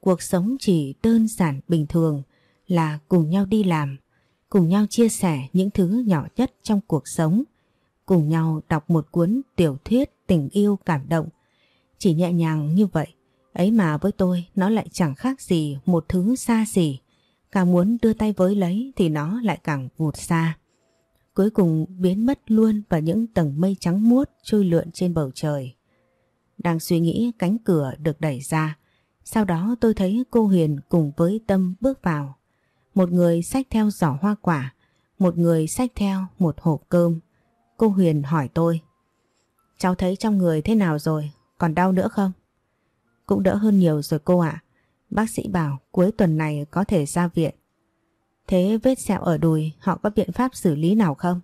Cuộc sống chỉ đơn giản bình thường là cùng nhau đi làm, cùng nhau chia sẻ những thứ nhỏ nhất trong cuộc sống, cùng nhau đọc một cuốn tiểu thuyết tình yêu cảm động. Chỉ nhẹ nhàng như vậy, ấy mà với tôi nó lại chẳng khác gì một thứ xa xỉ. Càng muốn đưa tay với lấy thì nó lại càng vụt xa. Cuối cùng biến mất luôn vào những tầng mây trắng muốt trôi lượn trên bầu trời. Đang suy nghĩ cánh cửa được đẩy ra. Sau đó tôi thấy cô Huyền cùng với Tâm bước vào. Một người xách theo giỏ hoa quả, một người xách theo một hộp cơm. Cô Huyền hỏi tôi. Cháu thấy trong người thế nào rồi, còn đau nữa không? Cũng đỡ hơn nhiều rồi cô ạ. Bác sĩ bảo cuối tuần này có thể ra viện. Thế vết sẹo ở đùi họ có biện pháp xử lý nào không?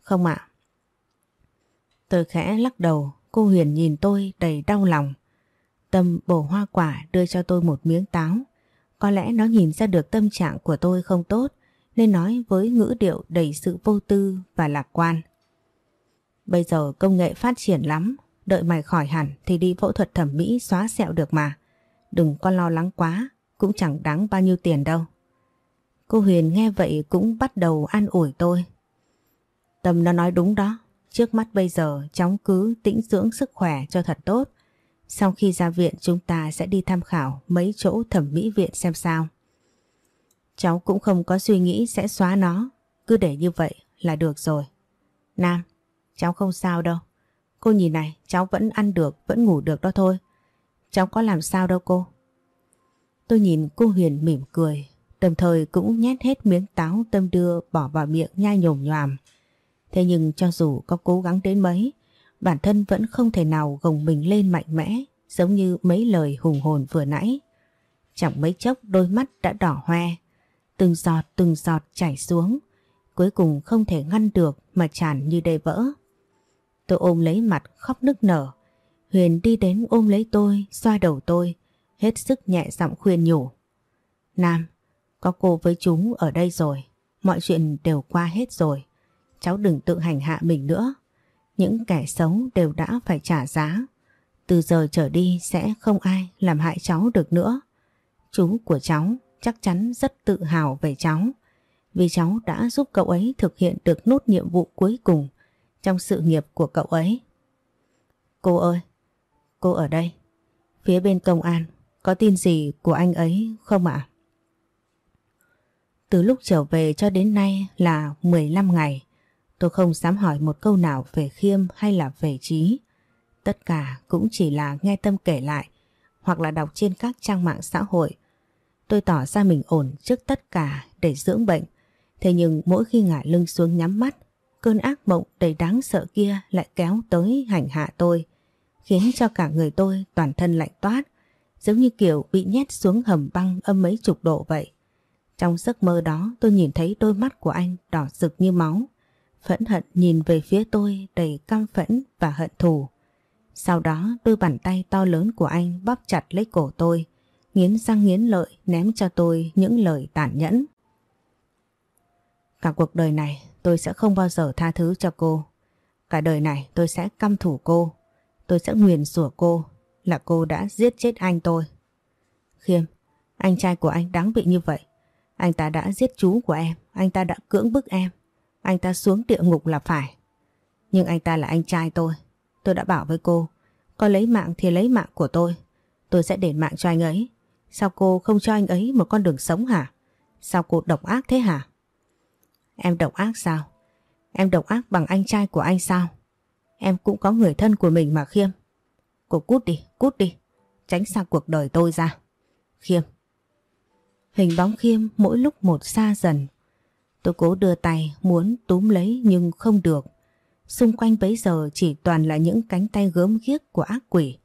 Không ạ. Tôi khẽ lắc đầu, cô Huyền nhìn tôi đầy đau lòng. Tâm bổ hoa quả đưa cho tôi một miếng táo. Có lẽ nó nhìn ra được tâm trạng của tôi không tốt nên nói với ngữ điệu đầy sự vô tư và lạc quan. Bây giờ công nghệ phát triển lắm, đợi mày khỏi hẳn thì đi phẫu thuật thẩm mỹ xóa sẹo được mà. Đừng có lo lắng quá, cũng chẳng đáng bao nhiêu tiền đâu. Cô Huyền nghe vậy cũng bắt đầu an ủi tôi. Tâm nó nói đúng đó, trước mắt bây giờ cháu cứ tĩnh dưỡng sức khỏe cho thật tốt. Sau khi ra viện chúng ta sẽ đi tham khảo mấy chỗ thẩm mỹ viện xem sao. Cháu cũng không có suy nghĩ sẽ xóa nó, cứ để như vậy là được rồi. Nam, cháu không sao đâu. Cô nhìn này, cháu vẫn ăn được, vẫn ngủ được đó thôi. Cháu có làm sao đâu cô. Tôi nhìn cô Huyền mỉm cười, đồng thời cũng nhét hết miếng táo tâm đưa bỏ vào miệng nhai nhồm nhòm. Thế nhưng cho dù có cố gắng đến mấy, bản thân vẫn không thể nào gồng mình lên mạnh mẽ giống như mấy lời hùng hồn vừa nãy. Chẳng mấy chốc đôi mắt đã đỏ hoe, từng giọt từng giọt chảy xuống, cuối cùng không thể ngăn được mà tràn như đầy vỡ. Tôi ôm lấy mặt khóc nức nở, Huyền đi đến ôm lấy tôi, xoa đầu tôi, hết sức nhẹ giọng khuyên nhủ. Nam, có cô với chúng ở đây rồi, mọi chuyện đều qua hết rồi. Cháu đừng tự hành hạ mình nữa. Những kẻ xấu đều đã phải trả giá. Từ giờ trở đi sẽ không ai làm hại cháu được nữa. Chú của cháu chắc chắn rất tự hào về cháu. Vì cháu đã giúp cậu ấy thực hiện được nốt nhiệm vụ cuối cùng trong sự nghiệp của cậu ấy. Cô ơi, cô ở đây. Phía bên công an, có tin gì của anh ấy không ạ? Từ lúc trở về cho đến nay là 15 ngày. Tôi không dám hỏi một câu nào về Khiêm hay là về Trí. Tất cả cũng chỉ là nghe Tâm kể lại hoặc là đọc trên các trang mạng xã hội. Tôi tỏ ra mình ổn trước tất cả để dưỡng bệnh. Thế nhưng mỗi khi ngả lưng xuống nhắm mắt, cơn ác mộng đầy đáng sợ kia lại kéo tới hành hạ tôi, khiến cho cả người tôi toàn thân lạnh toát, giống như kiểu bị nhét xuống hầm băng âm mấy chục độ vậy. Trong giấc mơ đó tôi nhìn thấy đôi mắt của anh đỏ rực như máu, phẫn hận nhìn về phía tôi đầy căm phẫn và hận thù. Sau đó đôi bàn tay to lớn của anh bóp chặt lấy cổ tôi, nghiến răng nghiến lợi ném cho tôi những lời tàn nhẫn. Cả cuộc đời này tôi sẽ không bao giờ tha thứ cho cô. Cả đời này tôi sẽ căm thủ cô. Tôi sẽ nguyền rủa cô là cô đã giết chết anh tôi. Khiêm, anh trai của anh đáng bị như vậy. Anh ta đã giết chú của em, anh ta đã cưỡng bức em. Anh ta xuống địa ngục là phải. Nhưng anh ta là anh trai tôi. Tôi đã bảo với cô, có lấy mạng thì lấy mạng của tôi. Tôi sẽ đền mạng cho anh ấy. Sao cô không cho anh ấy một con đường sống hả? Sao cô độc ác thế hả? Em độc ác sao? Em độc ác bằng anh trai của anh sao? Em cũng có người thân của mình mà Khiêm. Cô cút đi, cút đi. Tránh xa cuộc đời tôi ra. Khiêm. Hình bóng Khiêm mỗi lúc một xa dần. Tôi cố đưa tay muốn túm lấy nhưng không được. Xung quanh bấy giờ chỉ toàn là những cánh tay gớm ghiếc của ác quỷ.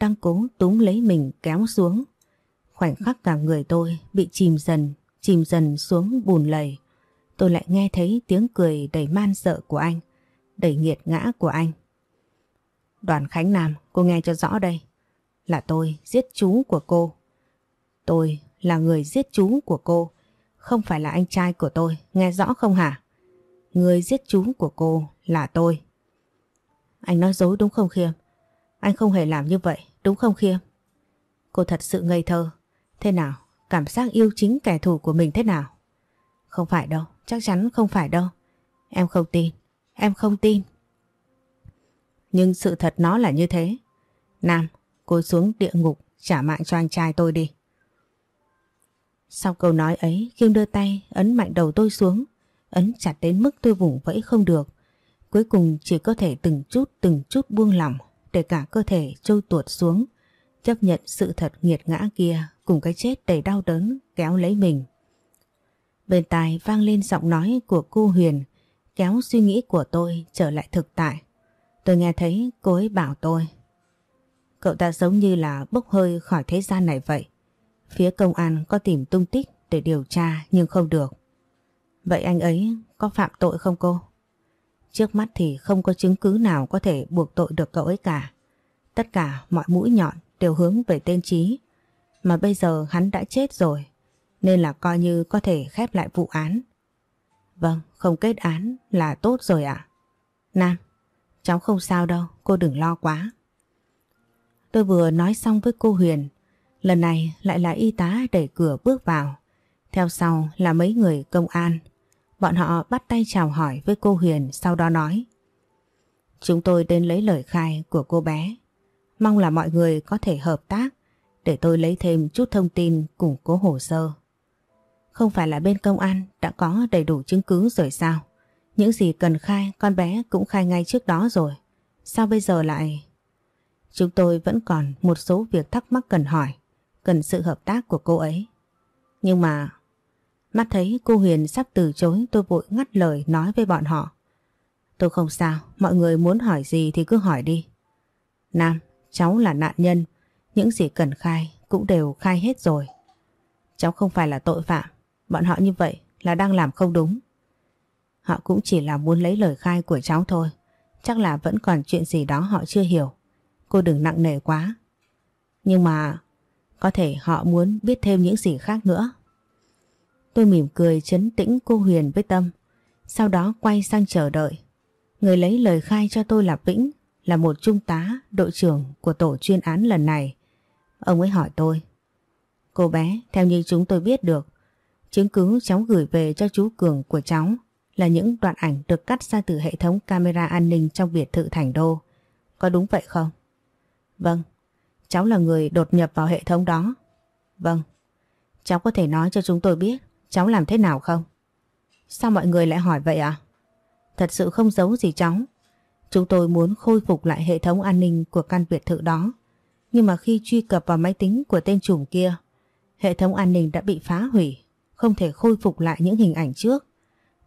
Đang cố túm lấy mình kéo xuống. Khoảnh khắc cả người tôi bị chìm dần, chìm dần xuống bùn lầy. Tôi lại nghe thấy tiếng cười đầy man sợ của anh, đầy nghiệt ngã của anh. Đoàn Khánh Nam, cô nghe cho rõ đây. Là tôi giết chú của cô. Tôi là người giết chú của cô, không phải là anh trai của tôi, nghe rõ không hả? Người giết chú của cô là tôi. Anh nói dối đúng không Khiêm? Anh không hề làm như vậy, đúng không Khiêm? Cô thật sự ngây thơ. Thế nào? Cảm giác yêu chính kẻ thù của mình thế nào? Không phải đâu, chắc chắn không phải đâu. Em không tin, em không tin. Nhưng sự thật nó là như thế. Nam, cô xuống địa ngục trả mạng cho anh trai tôi đi. Sau câu nói ấy, Khiêm đưa tay ấn mạnh đầu tôi xuống, ấn chặt đến mức tôi vùng vẫy không được. Cuối cùng chỉ có thể từng chút từng chút buông lỏng để cả cơ thể trôi tuột xuống, chấp nhận sự thật nghiệt ngã kia cùng cái chết đầy đau đớn kéo lấy mình. Bên tai vang lên giọng nói của cô Huyền kéo suy nghĩ của tôi trở lại thực tại. Tôi nghe thấy cô ấy bảo tôi Cậu ta giống như là bốc hơi khỏi thế gian này vậy. Phía công an có tìm tung tích để điều tra nhưng không được. Vậy anh ấy có phạm tội không cô? Trước mắt thì không có chứng cứ nào có thể buộc tội được cậu ấy cả. Tất cả mọi mũi nhọn đều hướng về tên Trí. Mà bây giờ hắn đã chết rồi. Nên là coi như có thể khép lại vụ án. Vâng, không kết án là tốt rồi ạ. Nam, cháu không sao đâu, cô đừng lo quá. Tôi vừa nói xong với cô Huyền. Lần này lại là y tá đẩy cửa bước vào. Theo sau là mấy người công an. Bọn họ bắt tay chào hỏi với cô Huyền sau đó nói. Chúng tôi đến lấy lời khai của cô bé. Mong là mọi người có thể hợp tác để tôi lấy thêm chút thông tin củng cố hồ sơ. Không phải là bên công an đã có đầy đủ chứng cứ rồi sao? Những gì cần khai con bé cũng khai ngay trước đó rồi. Sao bây giờ lại... Chúng tôi vẫn còn một số việc thắc mắc cần hỏi, cần sự hợp tác của cô ấy. Nhưng mà Mắt thấy cô Huyền sắp từ chối tôi vội ngắt lời nói với bọn họ. Tôi không sao, mọi người muốn hỏi gì thì cứ hỏi đi. Nam, cháu là nạn nhân, những gì cần khai cũng đều khai hết rồi. Cháu không phải là tội phạm, bọn họ như vậy là đang làm không đúng. Họ cũng chỉ là muốn lấy lời khai của cháu thôi, chắc là vẫn còn chuyện gì đó họ chưa hiểu. Cô đừng nặng nề quá. Nhưng mà có thể họ muốn biết thêm những gì khác nữa Tôi mỉm cười chấn tĩnh cô Huyền với Tâm. Sau đó quay sang chờ đợi. Người lấy lời khai cho tôi là Vĩnh, là một trung tá, đội trưởng của tổ chuyên án lần này. Ông ấy hỏi tôi. Cô bé, theo như chúng tôi biết được, chứng cứ cháu gửi về cho chú Cường của cháu là những đoạn ảnh được cắt ra từ hệ thống camera an ninh trong biệt thự Thành Đô. Có đúng vậy không? Vâng, cháu là người đột nhập vào hệ thống đó. Vâng, cháu có thể nói cho chúng tôi biết cháu làm thế nào không? Sao mọi người lại hỏi vậy ạ? À? Thật sự không giấu gì cháu. Chúng tôi muốn khôi phục lại hệ thống an ninh của căn biệt thự đó. Nhưng mà khi truy cập vào máy tính của tên trùm kia, hệ thống an ninh đã bị phá hủy, không thể khôi phục lại những hình ảnh trước.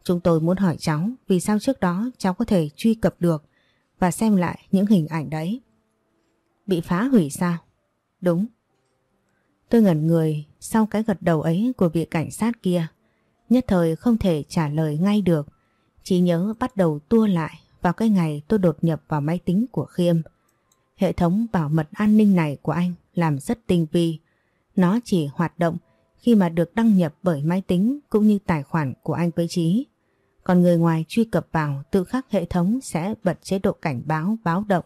Chúng tôi muốn hỏi cháu vì sao trước đó cháu có thể truy cập được và xem lại những hình ảnh đấy. Bị phá hủy sao? Đúng. Tôi ngẩn người sau cái gật đầu ấy của vị cảnh sát kia. Nhất thời không thể trả lời ngay được. Chỉ nhớ bắt đầu tua lại vào cái ngày tôi đột nhập vào máy tính của Khiêm. Hệ thống bảo mật an ninh này của anh làm rất tinh vi. Nó chỉ hoạt động khi mà được đăng nhập bởi máy tính cũng như tài khoản của anh với Trí. Còn người ngoài truy cập vào tự khắc hệ thống sẽ bật chế độ cảnh báo báo động.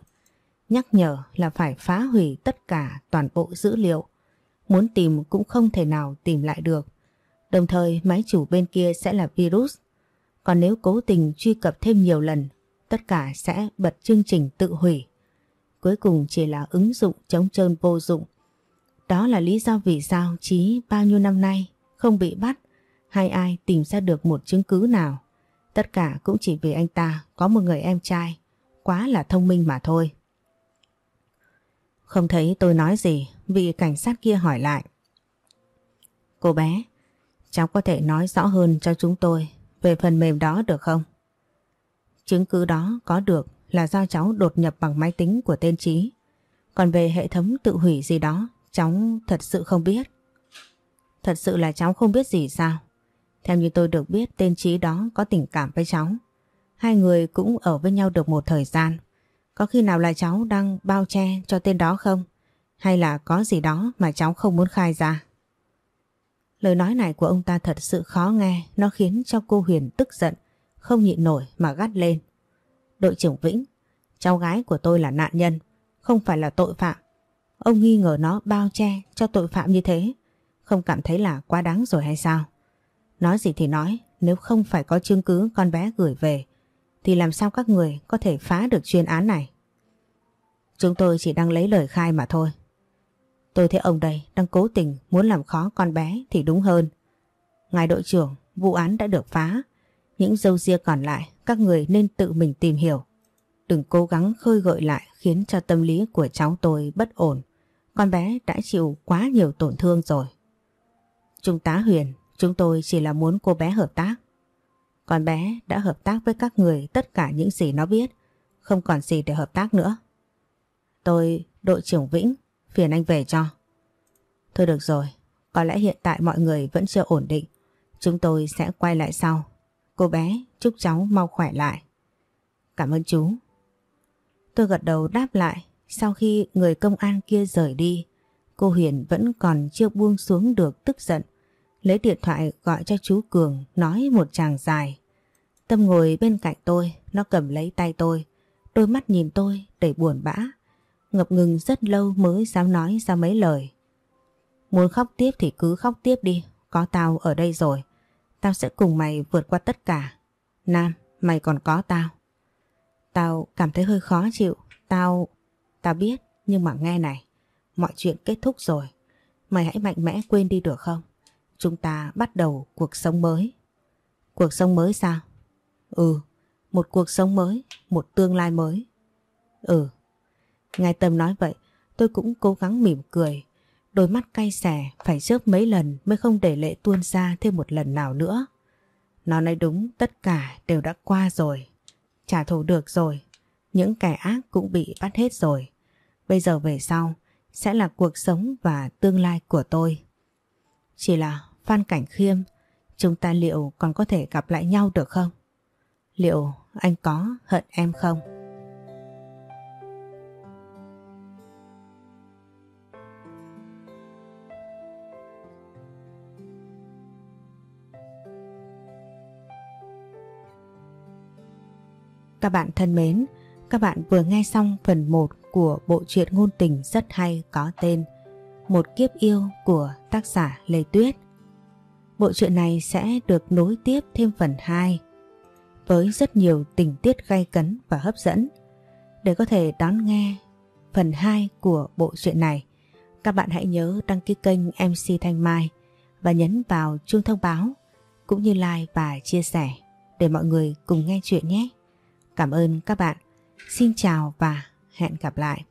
Nhắc nhở là phải phá hủy tất cả toàn bộ dữ liệu. Muốn tìm cũng không thể nào tìm lại được. Đồng thời máy chủ bên kia sẽ là virus. Còn nếu cố tình truy cập thêm nhiều lần, tất cả sẽ bật chương trình tự hủy. Cuối cùng chỉ là ứng dụng chống trơn vô dụng. Đó là lý do vì sao Chí bao nhiêu năm nay không bị bắt hay ai tìm ra được một chứng cứ nào. Tất cả cũng chỉ vì anh ta có một người em trai quá là thông minh mà thôi. Không thấy tôi nói gì vì cảnh sát kia hỏi lại. Cô bé, cháu có thể nói rõ hơn cho chúng tôi về phần mềm đó được không? Chứng cứ đó có được là do cháu đột nhập bằng máy tính của tên Trí. Còn về hệ thống tự hủy gì đó, cháu thật sự không biết. Thật sự là cháu không biết gì sao? Theo như tôi được biết tên Trí đó có tình cảm với cháu. Hai người cũng ở với nhau được một thời gian. Có khi nào là cháu đang bao che cho tên đó không? Hay là có gì đó mà cháu không muốn khai ra? Lời nói này của ông ta thật sự khó nghe, nó khiến cho cô Huyền tức giận, không nhịn nổi mà gắt lên. Đội trưởng Vĩnh, cháu gái của tôi là nạn nhân, không phải là tội phạm. Ông nghi ngờ nó bao che cho tội phạm như thế, không cảm thấy là quá đáng rồi hay sao? Nói gì thì nói, nếu không phải có chứng cứ con bé gửi về, thì làm sao các người có thể phá được chuyên án này? Chúng tôi chỉ đang lấy lời khai mà thôi. Tôi thấy ông đây đang cố tình muốn làm khó con bé thì đúng hơn. Ngài đội trưởng, vụ án đã được phá. Những dâu ria còn lại các người nên tự mình tìm hiểu. Đừng cố gắng khơi gợi lại khiến cho tâm lý của cháu tôi bất ổn. Con bé đã chịu quá nhiều tổn thương rồi. Trung tá Huyền, chúng tôi chỉ là muốn cô bé hợp tác. Con bé đã hợp tác với các người tất cả những gì nó biết. Không còn gì để hợp tác nữa. Tôi, đội trưởng Vĩnh, phiền anh về cho. Thôi được rồi, có lẽ hiện tại mọi người vẫn chưa ổn định. Chúng tôi sẽ quay lại sau. Cô bé, chúc cháu mau khỏe lại. Cảm ơn chú. Tôi gật đầu đáp lại. Sau khi người công an kia rời đi, cô Huyền vẫn còn chưa buông xuống được tức giận. Lấy điện thoại gọi cho chú Cường nói một chàng dài. Tâm ngồi bên cạnh tôi, nó cầm lấy tay tôi. Đôi mắt nhìn tôi đầy buồn bã. Ngập ngừng rất lâu mới dám nói ra mấy lời. Muốn khóc tiếp thì cứ khóc tiếp đi, có tao ở đây rồi. Tao sẽ cùng mày vượt qua tất cả. Nam, mày còn có tao. Tao cảm thấy hơi khó chịu. Tao... Tao biết, nhưng mà nghe này. Mọi chuyện kết thúc rồi. Mày hãy mạnh mẽ quên đi được không? Chúng ta bắt đầu cuộc sống mới. Cuộc sống mới sao? Ừ, một cuộc sống mới, một tương lai mới. Ừ, Nghe Tâm nói vậy, tôi cũng cố gắng mỉm cười. Đôi mắt cay xẻ phải chớp mấy lần mới không để lệ tuôn ra thêm một lần nào nữa. Nó nói đúng, tất cả đều đã qua rồi. Trả thù được rồi. Những kẻ ác cũng bị bắt hết rồi. Bây giờ về sau sẽ là cuộc sống và tương lai của tôi. Chỉ là Phan Cảnh Khiêm, chúng ta liệu còn có thể gặp lại nhau được không? Liệu anh có hận em không? Các bạn thân mến, các bạn vừa nghe xong phần 1 của bộ truyện ngôn tình rất hay có tên Một kiếp yêu của tác giả Lê Tuyết. Bộ truyện này sẽ được nối tiếp thêm phần 2 với rất nhiều tình tiết gay cấn và hấp dẫn. Để có thể đón nghe phần 2 của bộ truyện này, các bạn hãy nhớ đăng ký kênh MC Thanh Mai và nhấn vào chuông thông báo cũng như like và chia sẻ để mọi người cùng nghe chuyện nhé. Cảm ơn các bạn. Xin chào và hẹn gặp lại.